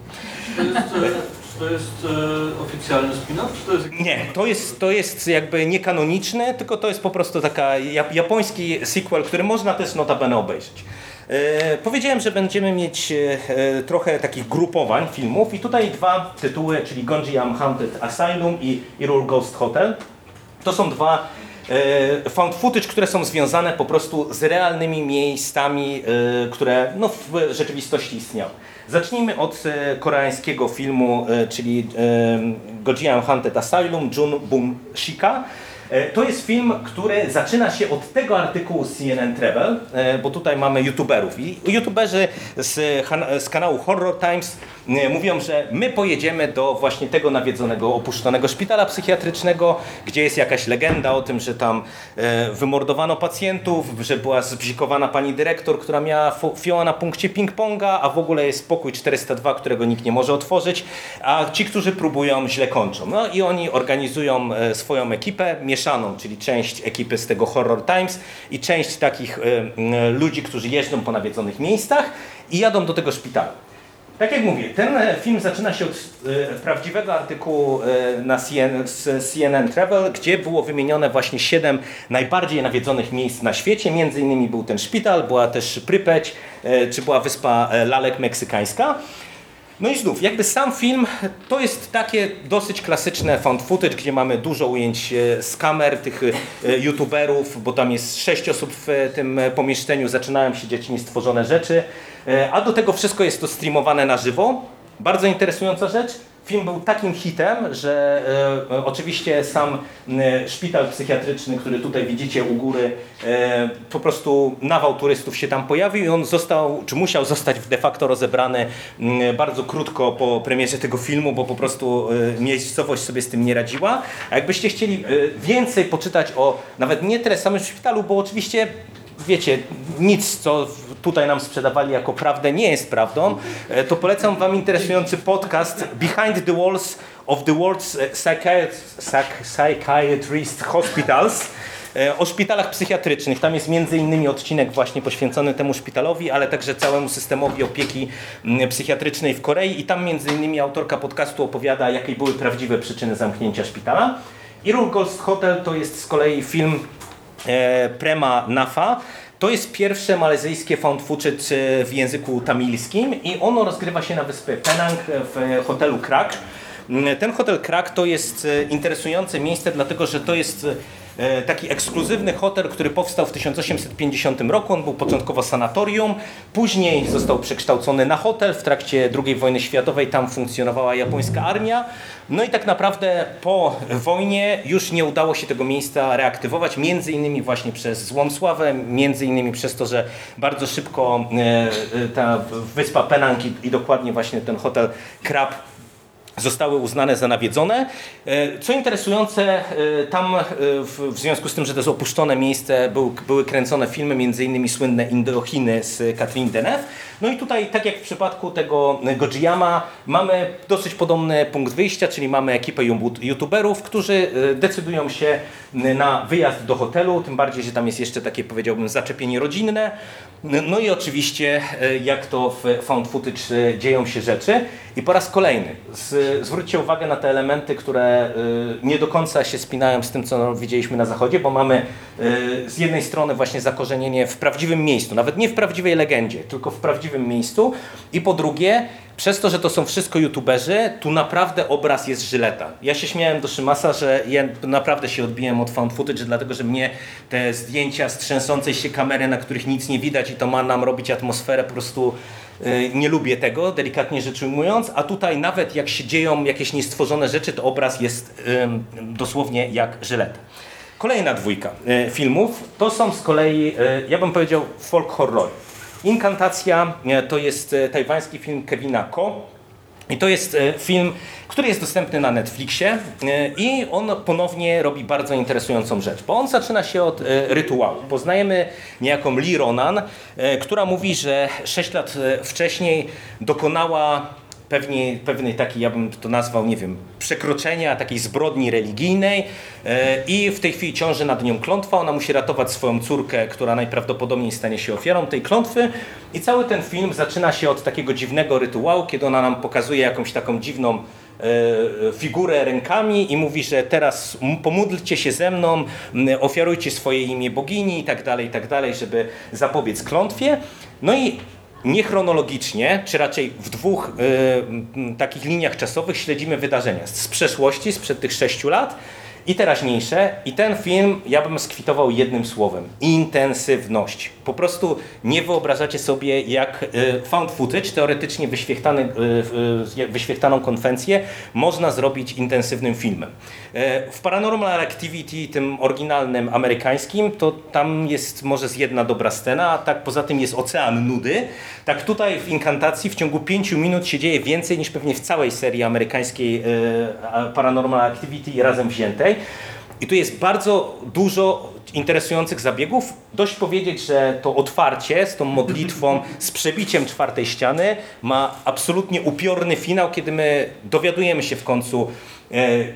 To jest, e, to jest e, oficjalny spin-off? To jest. Nie, to jest, to jest jakby niekanoniczny, tylko to jest po prostu taka ja- japoński sequel, który można też notabene obejrzeć. E, powiedziałem, że będziemy mieć e, e, trochę takich grupowań filmów i tutaj dwa tytuły, czyli Gonjiam Haunted Asylum i Irul Ghost Hotel. To są dwa found footage, które są związane po prostu z realnymi miejscami, które no, w rzeczywistości istniały. Zacznijmy od koreańskiego filmu, czyli Gojiam Haunted Asylum Jun Bum Shika. E, To jest film, który zaczyna się od tego artykułu CNN Travel, e, bo tutaj mamy youtuberów. I youtuberzy z, z kanału Horror Times mówią, że my pojedziemy do właśnie tego nawiedzonego, opuszczonego szpitala psychiatrycznego, gdzie jest jakaś legenda o tym, że tam e, wymordowano pacjentów, że była zbzikowana pani dyrektor, która miała fioła na punkcie ping-ponga, a w ogóle jest pokój 402, którego nikt nie może otworzyć, a ci, którzy próbują, źle kończą. No i oni organizują e, swoją ekipę mieszaną, czyli część ekipy z tego Horror Times i część takich e, ludzi, którzy jeżdżą po nawiedzonych miejscach i jadą do tego szpitala. Tak jak mówię, ten e, film zaczyna się od e, prawdziwego artykułu e, na CNN, z CNN Travel, gdzie było wymienione właśnie siedem najbardziej nawiedzonych miejsc na świecie. Między innymi był ten szpital, była też Prypeć, czy była wyspa Lalek meksykańska. No i znów, jakby sam film to jest takie dosyć klasyczne found footage, gdzie mamy dużo ujęć z kamer tych youtuberów, bo tam jest sześć osób w tym pomieszczeniu, zaczynają się dziać niestworzone rzeczy, a do tego wszystko jest to streamowane na żywo. Bardzo interesująca rzecz. Film był takim hitem, że e, e, oczywiście sam e, szpital psychiatryczny, który tutaj widzicie u góry, e, po prostu nawał turystów się tam pojawił i on został, czy musiał zostać de facto rozebrany m, bardzo krótko po premierze tego filmu, bo po prostu e, miejscowość sobie z tym nie radziła. A jakbyście chcieli e, więcej poczytać o nawet nie tyle samym szpitalu, bo oczywiście wiecie, nic co tutaj nam sprzedawali jako prawdę nie jest prawdą, e, to polecam Wam interesujący podcast Behind the Walls of the World's e, Psychiat- Psych- Psychiatrist Hospitals e, o szpitalach psychiatrycznych. Tam jest między innymi odcinek właśnie poświęcony temu szpitalowi, ale także całemu systemowi opieki psychiatrycznej w Korei i tam między innymi autorka podcastu opowiada, jakie były prawdziwe przyczyny zamknięcia szpitala. Irul Ghost Hotel to jest z kolei film Prema Nafa. To jest pierwsze malezyjskie found footage e, w języku tamilskim i ono rozgrywa się na wyspie Penang w hotelu Krak. Mm, Ten hotel Krak to jest e, interesujące miejsce, dlatego że to jest e, taki ekskluzywny hotel, który powstał w 1850 roku. On był początkowo sanatorium, później został przekształcony na hotel. W trakcie II wojny światowej tam funkcjonowała japońska armia. No i tak naprawdę po wojnie już nie udało się tego miejsca reaktywować, między innymi właśnie przez złą sławę, między innymi przez to, że bardzo szybko e, e, ta wyspa Penang i dokładnie właśnie ten hotel Krab zostały uznane za nawiedzone. E, Co interesujące, e, tam e, w, związku z tym, że to jest opuszczone miejsce, był, były kręcone filmy, między innymi słynne Indochiny z Katrin Deneuve. No i tutaj, tak jak w przypadku tego Gojiyama, mamy dosyć podobny punkt wyjścia, czyli mamy ekipę youtuberów, którzy decydują się na wyjazd do hotelu, tym bardziej, że tam jest jeszcze takie, powiedziałbym, zaczepienie rodzinne. No i oczywiście, e, jak to w found footage e, dzieją się rzeczy. I po raz kolejny, z, zwróćcie uwagę na te elementy, które y, nie do końca się spinają z tym, co widzieliśmy na zachodzie, bo mamy z jednej strony właśnie zakorzenienie w prawdziwym miejscu, nawet nie w prawdziwej legendzie, tylko w prawdziwym miejscu i po drugie, przez to, że to są wszystko youtuberzy, tu naprawdę obraz jest żyleta. Ja się śmiałem do Szymasa, że ja naprawdę się odbiłem od found footage, dlatego że mnie te zdjęcia z trzęsącej się kamery, na których nic nie widać i to ma nam robić atmosferę po prostu y, nie lubię tego, delikatnie rzecz ujmując, a tutaj nawet jak się dzieją jakieś niestworzone rzeczy, to obraz jest dosłownie jak żyleta. Kolejna dwójka y, filmów to są z kolei, y, ja bym powiedział, folk horrory. Inkantacja e, to jest e, tajwański film Kevina Ko. I to jest e, film, który jest dostępny na Netflixie i on ponownie robi bardzo interesującą rzecz, bo on zaczyna się od rytuału. Poznajemy niejaką Lee Ronan, która mówi, że 6 lat wcześniej dokonała pewnie, pewnej takiej, ja bym to nazwał, nie wiem, przekroczenia takiej zbrodni religijnej e, i w tej chwili ciąży nad nią klątwa. Ona musi ratować swoją córkę, która najprawdopodobniej stanie się ofiarą tej klątwy. I cały ten film zaczyna się od takiego dziwnego rytuału, kiedy ona nam pokazuje jakąś taką dziwną e, figurę rękami i mówi, że teraz pomódlcie się ze mną, ofiarujcie swoje imię bogini i tak dalej, i tak dalej, żeby zapobiec klątwie. No i niechronologicznie, czy raczej w dwóch y, takich liniach czasowych śledzimy wydarzenia z przeszłości, sprzed tych sześciu lat i teraźniejsze. I ten film ja bym skwitował jednym słowem. Intensywność. Po prostu nie wyobrażacie sobie, jak y, found footage, teoretycznie wyświechtany, y, y, wyświechtaną konwencję, można zrobić intensywnym filmem. W Paranormal Activity, tym oryginalnym amerykańskim, to tam jest może z jedna dobra scena, a tak poza tym jest ocean nudy. Tak tutaj w Inkantacji w ciągu pięciu minut się dzieje więcej niż pewnie w całej serii amerykańskiej Paranormal Activity razem wziętej. I tu jest bardzo dużo interesujących zabiegów. Dość powiedzieć, że to otwarcie z tą modlitwą, z przebiciem czwartej ściany ma absolutnie upiorny finał, kiedy my dowiadujemy się w końcu,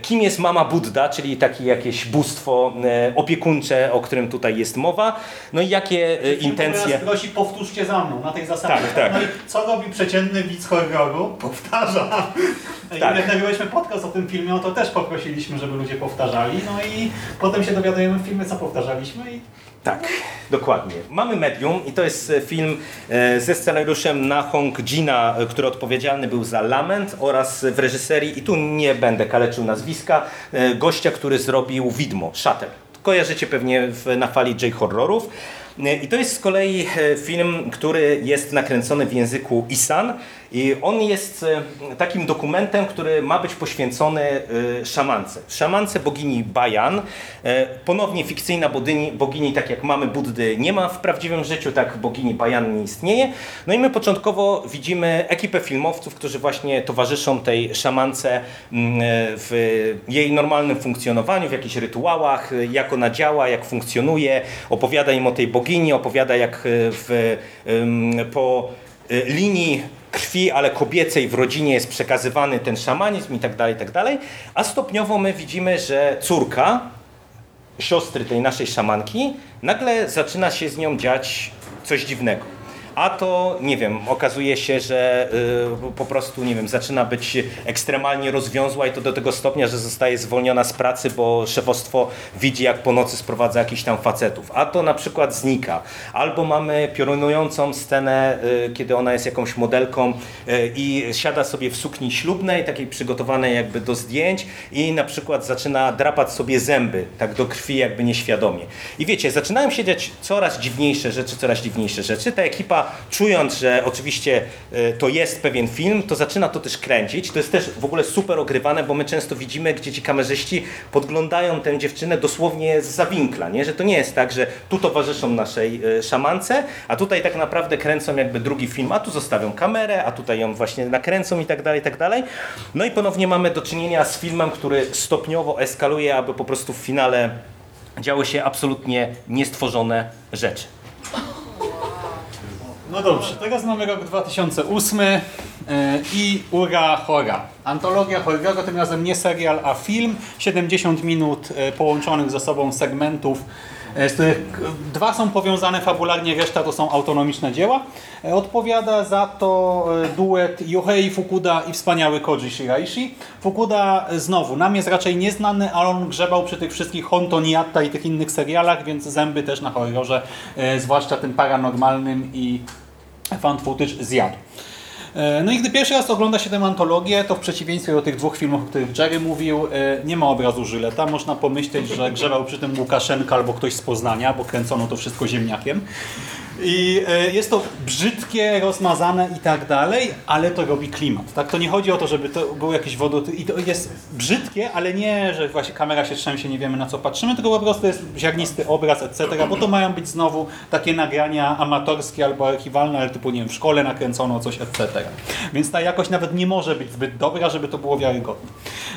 kim jest mama Buddha, czyli takie jakieś bóstwo e, opiekuńcze, o którym tutaj jest mowa, no i jakie e, intencje... Prosi, powtórzcie za mną, na tej zasadzie. Tak, tak. No i co robi przeciętny widz horroru? Powtarza. I Tak. jak nagrywaliśmy podcast o tym filmie, no to też poprosiliśmy, żeby ludzie powtarzali. No i potem się dowiadujemy w filmie, co powtarzaliśmy i Tak, dokładnie. Mamy Medium i to jest e, film e, ze scenariuszem Na Hong Jina, e, który odpowiedzialny był za Lament oraz w reżyserii, i tu nie będę kaleczył nazwiska, gościa, który zrobił Widmo, Shutter. Kojarzycie pewnie na fali J-horrorów. I to jest z kolei film, który jest nakręcony w języku Isan i on jest e, takim dokumentem, który ma być poświęcony e, szamance. Szamance bogini Bajan. E, Ponownie fikcyjna bogini, bogini, tak jak mamy Buddy, nie ma w prawdziwym życiu, tak bogini Bajan nie istnieje. No i my początkowo widzimy ekipę filmowców, którzy właśnie towarzyszą tej szamance mm, w jej normalnym funkcjonowaniu, w jakichś rytuałach, jak ona działa, jak funkcjonuje, opowiada im o tej bogini, opowiada jak w, po linii krwi, ale kobiecej w rodzinie jest przekazywany ten szamanizm i tak dalej, i tak dalej. A stopniowo my widzimy, że córka siostry tej naszej szamanki, nagle zaczyna się z nią dziać coś dziwnego. A to, nie wiem, okazuje się, że y, po prostu, nie wiem, zaczyna być ekstremalnie rozwiązła i to do tego stopnia, że zostaje zwolniona z pracy, bo szefostwo widzi, jak po nocy sprowadza jakichś tam facetów. A to na przykład znika. Albo mamy piorunującą scenę, y, kiedy ona jest jakąś modelką y, i siada sobie w sukni ślubnej, takiej przygotowanej jakby do zdjęć i na przykład zaczyna drapać sobie zęby, tak do krwi jakby nieświadomie. I wiecie, zaczynają się dziać coraz dziwniejsze rzeczy, coraz dziwniejsze rzeczy. Ta ekipa, czując, że oczywiście y, to jest pewien film, to zaczyna to też kręcić. To jest też w ogóle super ogrywane, bo my często widzimy, gdzie ci kamerzyści podglądają tę dziewczynę dosłownie z zawinkla, nie? że to nie jest tak, że tu towarzyszą naszej y, szamance, a tutaj tak naprawdę kręcą jakby drugi film, a tu zostawią kamerę, a tutaj ją właśnie nakręcą i tak dalej, i tak dalej. No i ponownie mamy do czynienia z filmem, który stopniowo eskaluje, aby po prostu w finale działy się absolutnie niestworzone rzeczy. No dobrze, teraz mamy rok 2008 e, i Ura Hora. Antologia horroru, tym razem nie serial, a film. 70 minut e, połączonych ze sobą segmentów, e, z których dwa są powiązane fabularnie, reszta to są autonomiczne dzieła. Odpowiada za to duet Yohei Fukuda i wspaniały Koji Shiraishi. Fukuda znowu, nam jest raczej nieznany, ale on grzebał przy tych wszystkich Honto Niatta i tych innych serialach, więc zęby też na horrorze, zwłaszcza tym paranormalnym i fan footage zjadł. E, No i gdy pierwszy raz ogląda się tę antologię, to w przeciwieństwie do tych dwóch filmów, o których Jerry mówił, e, nie ma obrazu Żyleta. Można pomyśleć, że grzebał przy tym Łukaszenka albo ktoś z Poznania, bo kręcono to wszystko ziemniakiem. I e, jest to brzydkie, rozmazane i tak dalej, ale to robi klimat. Tak? To nie chodzi o to, żeby to był jakiś wodoty... I to jest brzydkie, ale nie, że właśnie kamera się trzęsie, nie wiemy na co patrzymy, tylko po prostu jest ziarnisty obraz, etc. Bo to mają być znowu takie nagrania amatorskie albo archiwalne, ale typu, nie wiem, w szkole nakręcono coś, etc. Więc ta jakość nawet nie może być zbyt dobra, żeby to było wiarygodne.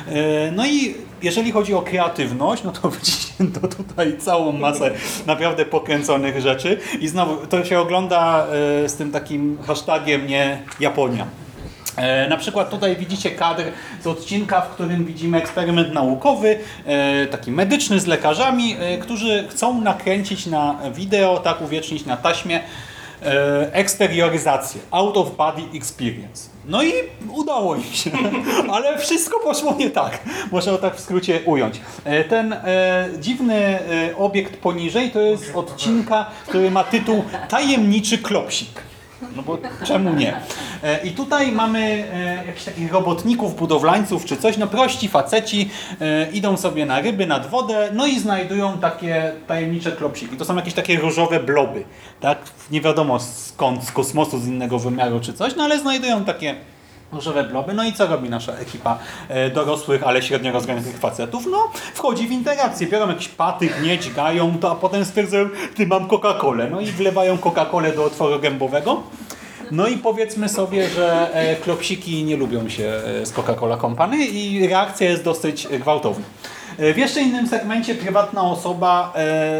E, No i jeżeli chodzi o kreatywność, no to wyciśnięto tutaj całą masę naprawdę pokręconych rzeczy i znowu to się ogląda e, z tym takim hashtagiem nie Japonia. E, Na przykład tutaj widzicie kadr z odcinka, w którym widzimy eksperyment naukowy, e, taki medyczny z lekarzami, którzy chcą nakręcić na wideo, tak uwiecznić na taśmie eksterioryzację, out of body experience. No i udało im się, ale wszystko poszło nie tak. Można to tak w skrócie ująć. E, Ten e, dziwny e, obiekt poniżej to jest odcinka, który ma tytuł Tajemniczy klopsik. No bo czemu nie? E, I tutaj mamy e, jakichś takich robotników, budowlańców czy coś, no prości faceci e, idą sobie na ryby, nad wodę, no i znajdują takie tajemnicze klopsiki. To są jakieś takie różowe bloby, tak? Nie wiadomo skąd, z kosmosu, z innego wymiaru czy coś, no ale znajdują takie różowe bloby. No i co robi nasza ekipa dorosłych, ale średnio rozgarniętych facetów? No, wchodzi w interakcję. Biorą jakiś patyk, nie dźgają to, a potem stwierdzają, ty mam Coca-Colę. No i wlewają Coca-Colę do otworu gębowego. No i powiedzmy sobie, że e, klopsiki nie lubią się e, z Coca-Cola Company i reakcja jest dosyć gwałtowna. E, W jeszcze innym segmencie prywatna osoba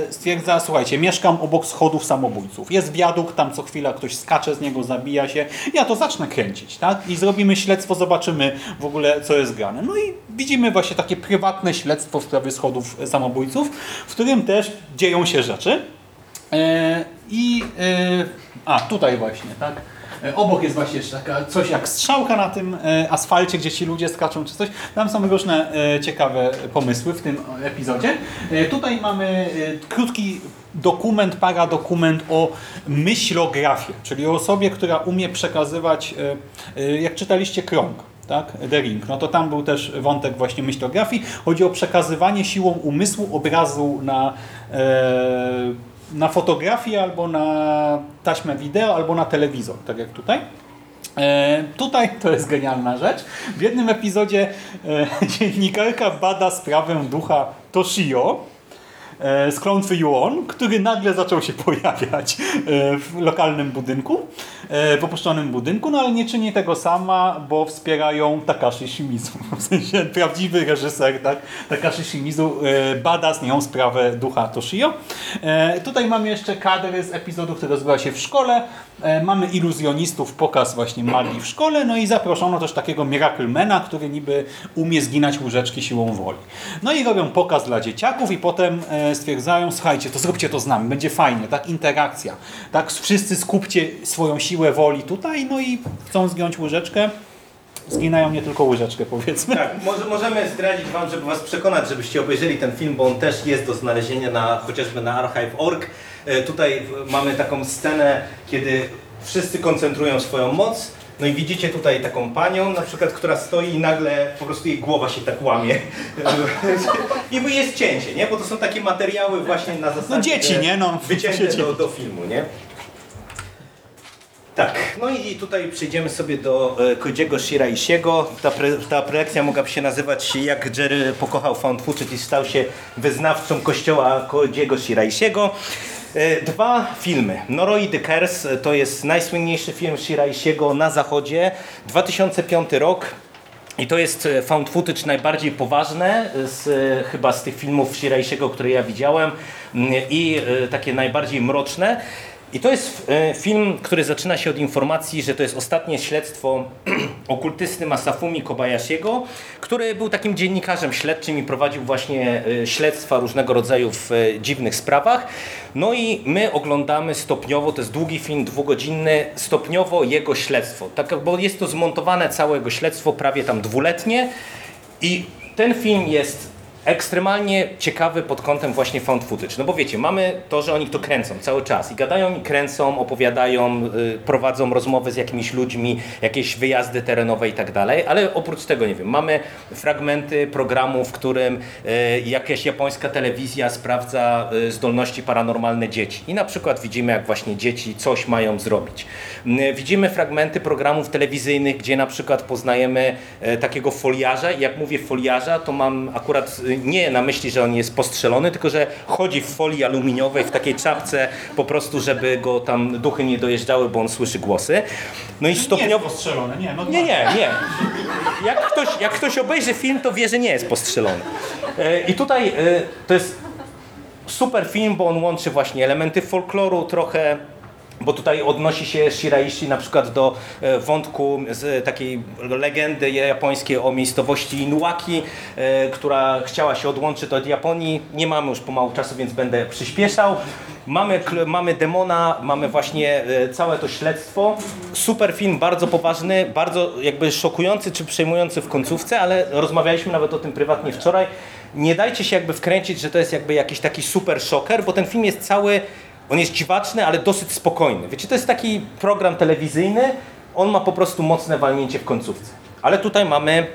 stwierdza, słuchajcie, mieszkam obok schodów samobójców. Jest wiadukt, tam co chwila ktoś skacze z niego, zabija się. Ja to zacznę kręcić, tak? I zrobimy śledztwo, zobaczymy w ogóle, co jest grane. No i widzimy właśnie takie prywatne śledztwo w sprawie schodów samobójców, w którym też dzieją się rzeczy. I a tutaj właśnie, tak? E, Obok jest właśnie jeszcze taka coś jak strzałka na tym e, asfalcie, gdzie ci ludzie skaczą czy coś. Tam są różne e, ciekawe pomysły w tym epizodzie. Tutaj mamy krótki dokument, paradokument o myślografii, czyli o osobie, która umie przekazywać, jak czytaliście Krąg, tak? The Ring. No to tam był też wątek właśnie myślografii. Chodzi o przekazywanie siłą umysłu obrazu na, na fotografię albo na taśmę wideo, albo na telewizor, tak jak tutaj. E, tutaj to jest genialna rzecz. W jednym epizodzie e, dziennikarka bada sprawę ducha Toshio, z klątwy Yuon, który nagle zaczął się pojawiać e, w lokalnym budynku, e, w opuszczonym budynku, no ale nie czyni tego sama, bo wspierają Takashi Shimizu. W sensie prawdziwy reżyser, tak? Takashi Shimizu e, bada z nią sprawę ducha Toshio. E, Tutaj mamy jeszcze kadry z epizodu, który rozgrywa się w szkole. E, Mamy iluzjonistów, pokaz właśnie magii w szkole, no i zaproszono też takiego Miraclemana, który niby umie zginać łyżeczki siłą woli. No i robią pokaz dla dzieciaków i potem e, stwierdzają, słuchajcie, to zróbcie to z nami, będzie fajnie, tak, interakcja. Tak, wszyscy skupcie swoją siłę woli tutaj, no i chcą zgiąć łyżeczkę, zginają nie tylko łyżeczkę, powiedzmy. Tak, może, możemy zdradzić Wam, żeby Was przekonać, żebyście obejrzeli ten film, bo on też jest do znalezienia na, chociażby na archive.org. E, Tutaj mamy taką scenę, kiedy wszyscy koncentrują swoją moc. No i widzicie tutaj taką panią, na przykład, która stoi i nagle po prostu jej głowa się tak łamie. I bo jest cięcie, nie? Bo to są takie materiały właśnie na zasadzie... No dzieci, nie? No, Wycięte do, do filmu, nie? Tak, no i tutaj przejdziemy sobie do e, Koichiego Shiraishiego. Ta, pre, ta prelekcja mogłaby się nazywać Jak Jerry pokochał found footage i stał się wyznawcą kościoła Koichiego Shiraishiego. E, Dwa filmy. Noroi the Curse e, to jest najsłynniejszy film Shiraishiego na zachodzie. 2005 rok. I to jest e, found footage najbardziej poważne z, chyba z tych filmów Shiraishiego, które ja widziałem i takie najbardziej mroczne. I to jest e, film, który zaczyna się od informacji, że to jest ostatnie śledztwo okultysty Masafumi Kobayashiego, który był takim dziennikarzem śledczym i prowadził właśnie e, śledztwa różnego rodzaju w e, dziwnych sprawach. No i my oglądamy stopniowo, to jest długi film, dwugodzinny, stopniowo jego śledztwo. Tak, bo jest to zmontowane całe jego śledztwo, prawie tam dwuletnie. I ten film jest ekstremalnie ciekawy pod kątem właśnie found footage. No bo wiecie, mamy to, że oni to kręcą cały czas i gadają i kręcą, opowiadają, y, prowadzą rozmowy z jakimiś ludźmi, jakieś wyjazdy terenowe i tak dalej, ale oprócz tego, nie wiem, mamy fragmenty programu, w którym y, jakaś japońska telewizja sprawdza y, zdolności paranormalne dzieci i na przykład widzimy, jak właśnie dzieci coś mają zrobić. Y, Widzimy fragmenty programów telewizyjnych, gdzie na przykład poznajemy e, takiego foliarza i jak mówię foliarza, to mam akurat y, nie na myśli, że on jest postrzelony, tylko że chodzi w folii aluminiowej, w takiej czapce po prostu, żeby go tam duchy nie dojeżdżały, bo on słyszy głosy. No i Nie jest stopniowo... postrzelone, nie, no Nie, nie, nie. Jak ktoś, jak ktoś obejrzy film, to wie, że nie jest postrzelony. E, I tutaj e, to jest super film, bo on łączy właśnie elementy folkloru trochę, bo tutaj odnosi się Shiraishi na przykład do e, wątku z takiej legendy japońskiej o miejscowości Inuaki, e, która chciała się odłączyć od Japonii. Nie mamy już pomału czasu, więc będę przyspieszał. Mamy, mamy demona, mamy właśnie e, całe to śledztwo. Super film, bardzo poważny, bardzo jakby szokujący czy przejmujący w końcówce, ale rozmawialiśmy nawet o tym prywatnie wczoraj. Nie dajcie się jakby wkręcić, że to jest jakby jakiś taki super szoker, bo ten film jest cały on jest dziwaczny, ale dosyć spokojny. Wiecie, to jest taki program telewizyjny, on ma po prostu mocne walnięcie w końcówce. Ale tutaj mamy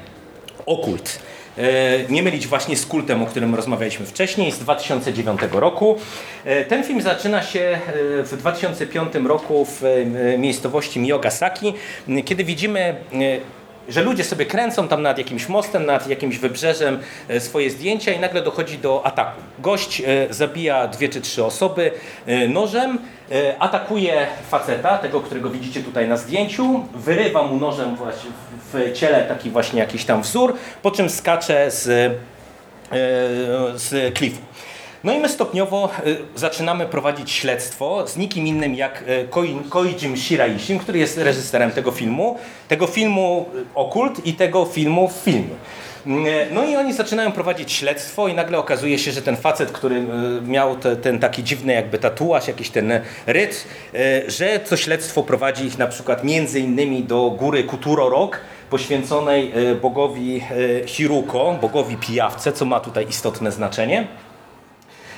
okult. E, Nie mylić właśnie z kultem, o którym rozmawialiśmy wcześniej, z 2009 roku. E, Ten film zaczyna się e, w 2005 roku w miejscowości Miyogasaki, kiedy widzimy że ludzie sobie kręcą tam nad jakimś mostem, nad jakimś wybrzeżem e, swoje zdjęcia i nagle dochodzi do ataku. Gość e, zabija dwie czy trzy osoby e, nożem, atakuje faceta, tego, którego widzicie tutaj na zdjęciu, wyrywa mu nożem właśnie w- ciele taki właśnie jakiś tam wzór, po czym skacze z, z klifu. No i my stopniowo y, zaczynamy prowadzić śledztwo z nikim innym jak y, Koi- Koichim Shiraishim, który jest reżyserem tego filmu, tego filmu y, Okult i tego filmu w filmie. Mm, No i oni zaczynają prowadzić śledztwo i nagle okazuje się, że ten facet, który miał te, ten taki dziwny jakby tatuaż, jakiś ten ryt, że to śledztwo prowadzi ich na przykład między innymi do góry Kuturorok, poświęconej bogowi Hiruko, bogowi pijawce, co ma tutaj istotne znaczenie.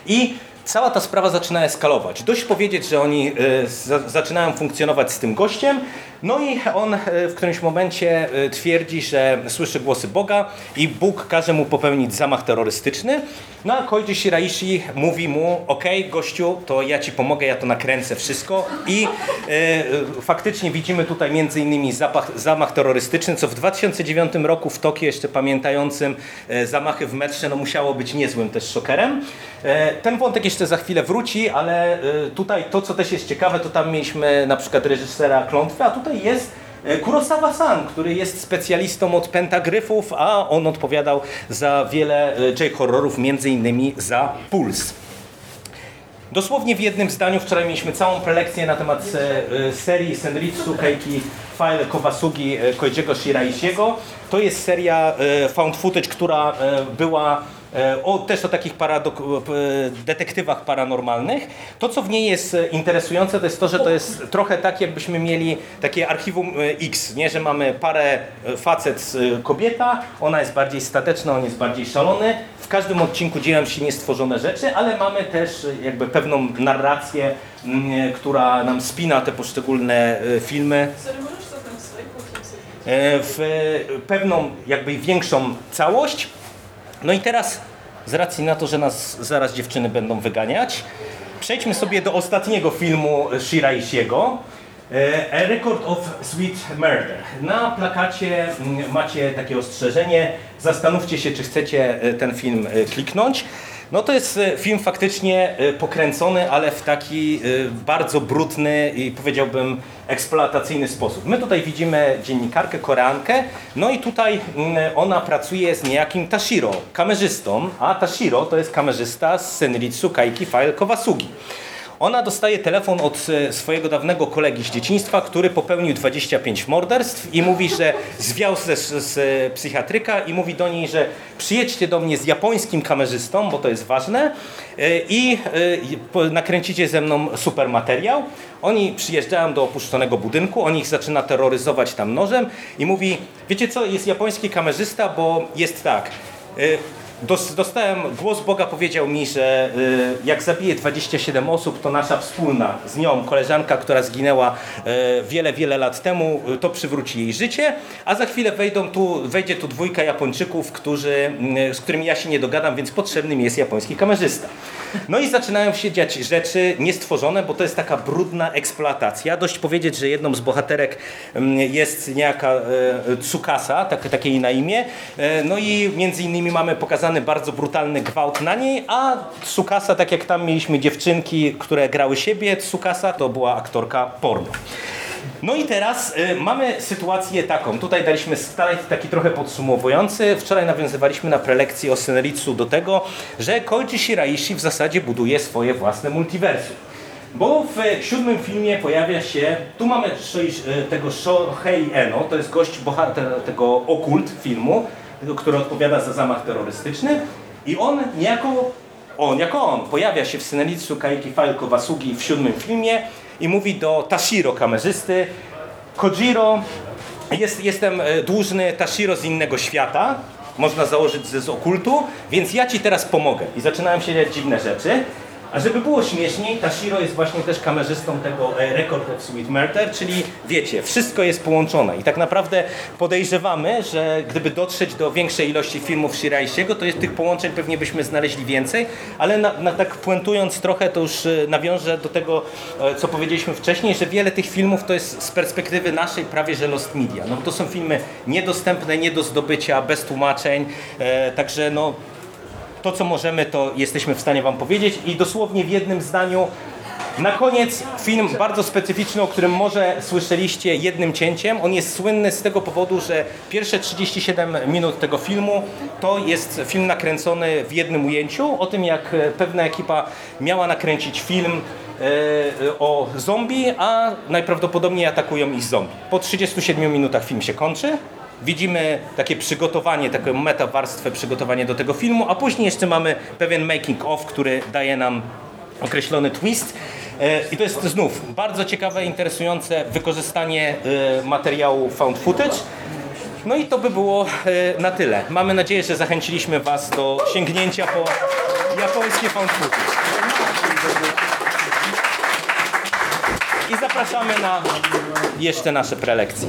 I cała ta sprawa zaczyna eskalować. Dość powiedzieć, że oni e, za, zaczynają funkcjonować z tym gościem, no i on e, w którymś momencie e, twierdzi, że słyszy głosy Boga i Bóg każe mu popełnić zamach terrorystyczny. No a Koichi Shiraishi mówi mu, okej gościu, to ja ci pomogę, ja to nakręcę wszystko i e, faktycznie widzimy tutaj między innymi zapach, zamach terrorystyczny, co w 2009 roku w Tokio, jeszcze pamiętającym e, zamachy w metrze, no musiało być niezłym też szokerem. E, Ten wątek jeszcze za chwilę wróci, ale e, tutaj to, co też jest ciekawe, to tam mieliśmy na przykład reżysera Klątwy, a tutaj jest e, Kurosawa-san, który jest specjalistą od pentagryfów, a on odpowiadał za wiele e, J-horrorów, między innymi za Puls. Dosłownie w jednym zdaniu wczoraj mieliśmy całą prelekcję na temat e, e, serii Senritsu Keiki File Kowasugi e, Koichiego Shiraishiego. To jest seria e, found footage, która e, była e, o, też o takich paradok- e, detektywach paranormalnych. To, co w niej jest e, interesujące, to jest to, że to jest trochę tak, jakbyśmy mieli takie archiwum e, X, nie? że mamy parę e, facet, e, kobieta, ona jest bardziej stateczna, on jest bardziej szalony. W każdym odcinku dzieją się niestworzone rzeczy, ale mamy też e, jakby pewną narrację, która nam spina te poszczególne e, filmy e, w e, pewną jakby większą całość. No i teraz z racji na to, że nas zaraz dziewczyny będą wyganiać, przejdźmy sobie do ostatniego filmu Shiraishiego. e, A Record of Sweet Murder. Na plakacie mm, macie takie ostrzeżenie. Zastanówcie się, czy chcecie e, ten film e, kliknąć. No to jest e, film faktycznie e, pokręcony, ale w taki e, bardzo brudny i powiedziałbym eksploatacyjny sposób. My tutaj widzimy dziennikarkę, koreankę, no i tutaj mm, ona pracuje z niejakim Tashiro, kamerzystą, a Tashiro to jest kamerzysta z Senritsu Kaiki File Kowasugi. Ona dostaje telefon od e, swojego dawnego kolegi z dzieciństwa, który popełnił 25 morderstw i mówi, że zwiał z, z psychiatryka i mówi do niej, że przyjedźcie do mnie z japońskim kamerzystą, bo to jest ważne e, i e, nakręcicie ze mną super materiał. Oni przyjeżdżają do opuszczonego budynku, on ich zaczyna terroryzować tam nożem i mówi, wiecie co, jest japoński kamerzysta, bo jest tak, dostałem, głos Boga powiedział mi, że y, jak zabije 27 osób, to nasza wspólna z nią koleżanka, która zginęła y, wiele, wiele lat temu, y, to przywróci jej życie, a za chwilę wejdą tu, wejdzie tu dwójka Japończyków, którzy, z którymi ja się nie dogadam, więc potrzebny mi jest japoński kamerzysta. No i zaczynają się dziać rzeczy niestworzone, bo to jest taka brudna eksploatacja. Dość powiedzieć, że jedną z bohaterek mm, jest niejaka Tsukasa, tak, takie jej na imię. No i między innymi mamy bardzo brutalny gwałt na niej, a Tsukasa, tak jak tam mieliśmy dziewczynki, które grały siebie, Tsukasa to była aktorka porno. No i teraz y, mamy sytuację taką. Tutaj daliśmy slajd taki trochę podsumowujący. Wczoraj nawiązywaliśmy na prelekcji o Seneritsu do tego, że Koichi Shiraishi w zasadzie buduje swoje własne multiversum. Bo w siódmym filmie pojawia się, tu mamy y, tego Shohei Eno, to jest gość bohater tego okult filmu, który odpowiada za zamach terrorystyczny i on niejako, on jako on pojawia się w Seneritsu Kaiki Falco Wasugi w siódmym filmie i mówi do Tashiro kamerzysty, Kojiro, jest, jestem e, dłużny Tashiro z innego świata, można założyć ze z okultu, więc ja ci teraz pomogę. I zaczynają się dziać dziwne rzeczy. A żeby było śmieszniej, Tashiro jest właśnie też kamerzystą tego e, Record of Sweet Murder, czyli wiecie, wszystko jest połączone. I tak naprawdę podejrzewamy, że gdyby dotrzeć do większej ilości filmów Shiraishiego, to jest tych połączeń pewnie byśmy znaleźli więcej, ale na, na, tak puentując trochę, to już e, nawiążę do tego, e, co powiedzieliśmy wcześniej, że wiele tych filmów to jest z perspektywy naszej prawie że lost media. No bo to są filmy niedostępne, nie do zdobycia, bez tłumaczeń, e, także no to, co możemy, to jesteśmy w stanie Wam powiedzieć. I dosłownie w jednym zdaniu, na koniec film bardzo specyficzny, o którym może słyszeliście jednym cięciem. On jest słynny z tego powodu, że pierwsze 37 minut tego filmu to jest film nakręcony w jednym ujęciu o tym, jak pewna ekipa miała nakręcić film e, o zombie, a najprawdopodobniej atakują ich zombie. Po 37 minutach film się kończy. Widzimy takie przygotowanie, taką meta warstwę przygotowanie do tego filmu, a później jeszcze mamy pewien making of, który daje nam określony twist. E, I to jest znów bardzo ciekawe, interesujące wykorzystanie e, materiału found footage. No i to by było e, na tyle. Mamy nadzieję, że zachęciliśmy Was do sięgnięcia po japońskie found footage. I zapraszamy na jeszcze nasze prelekcje.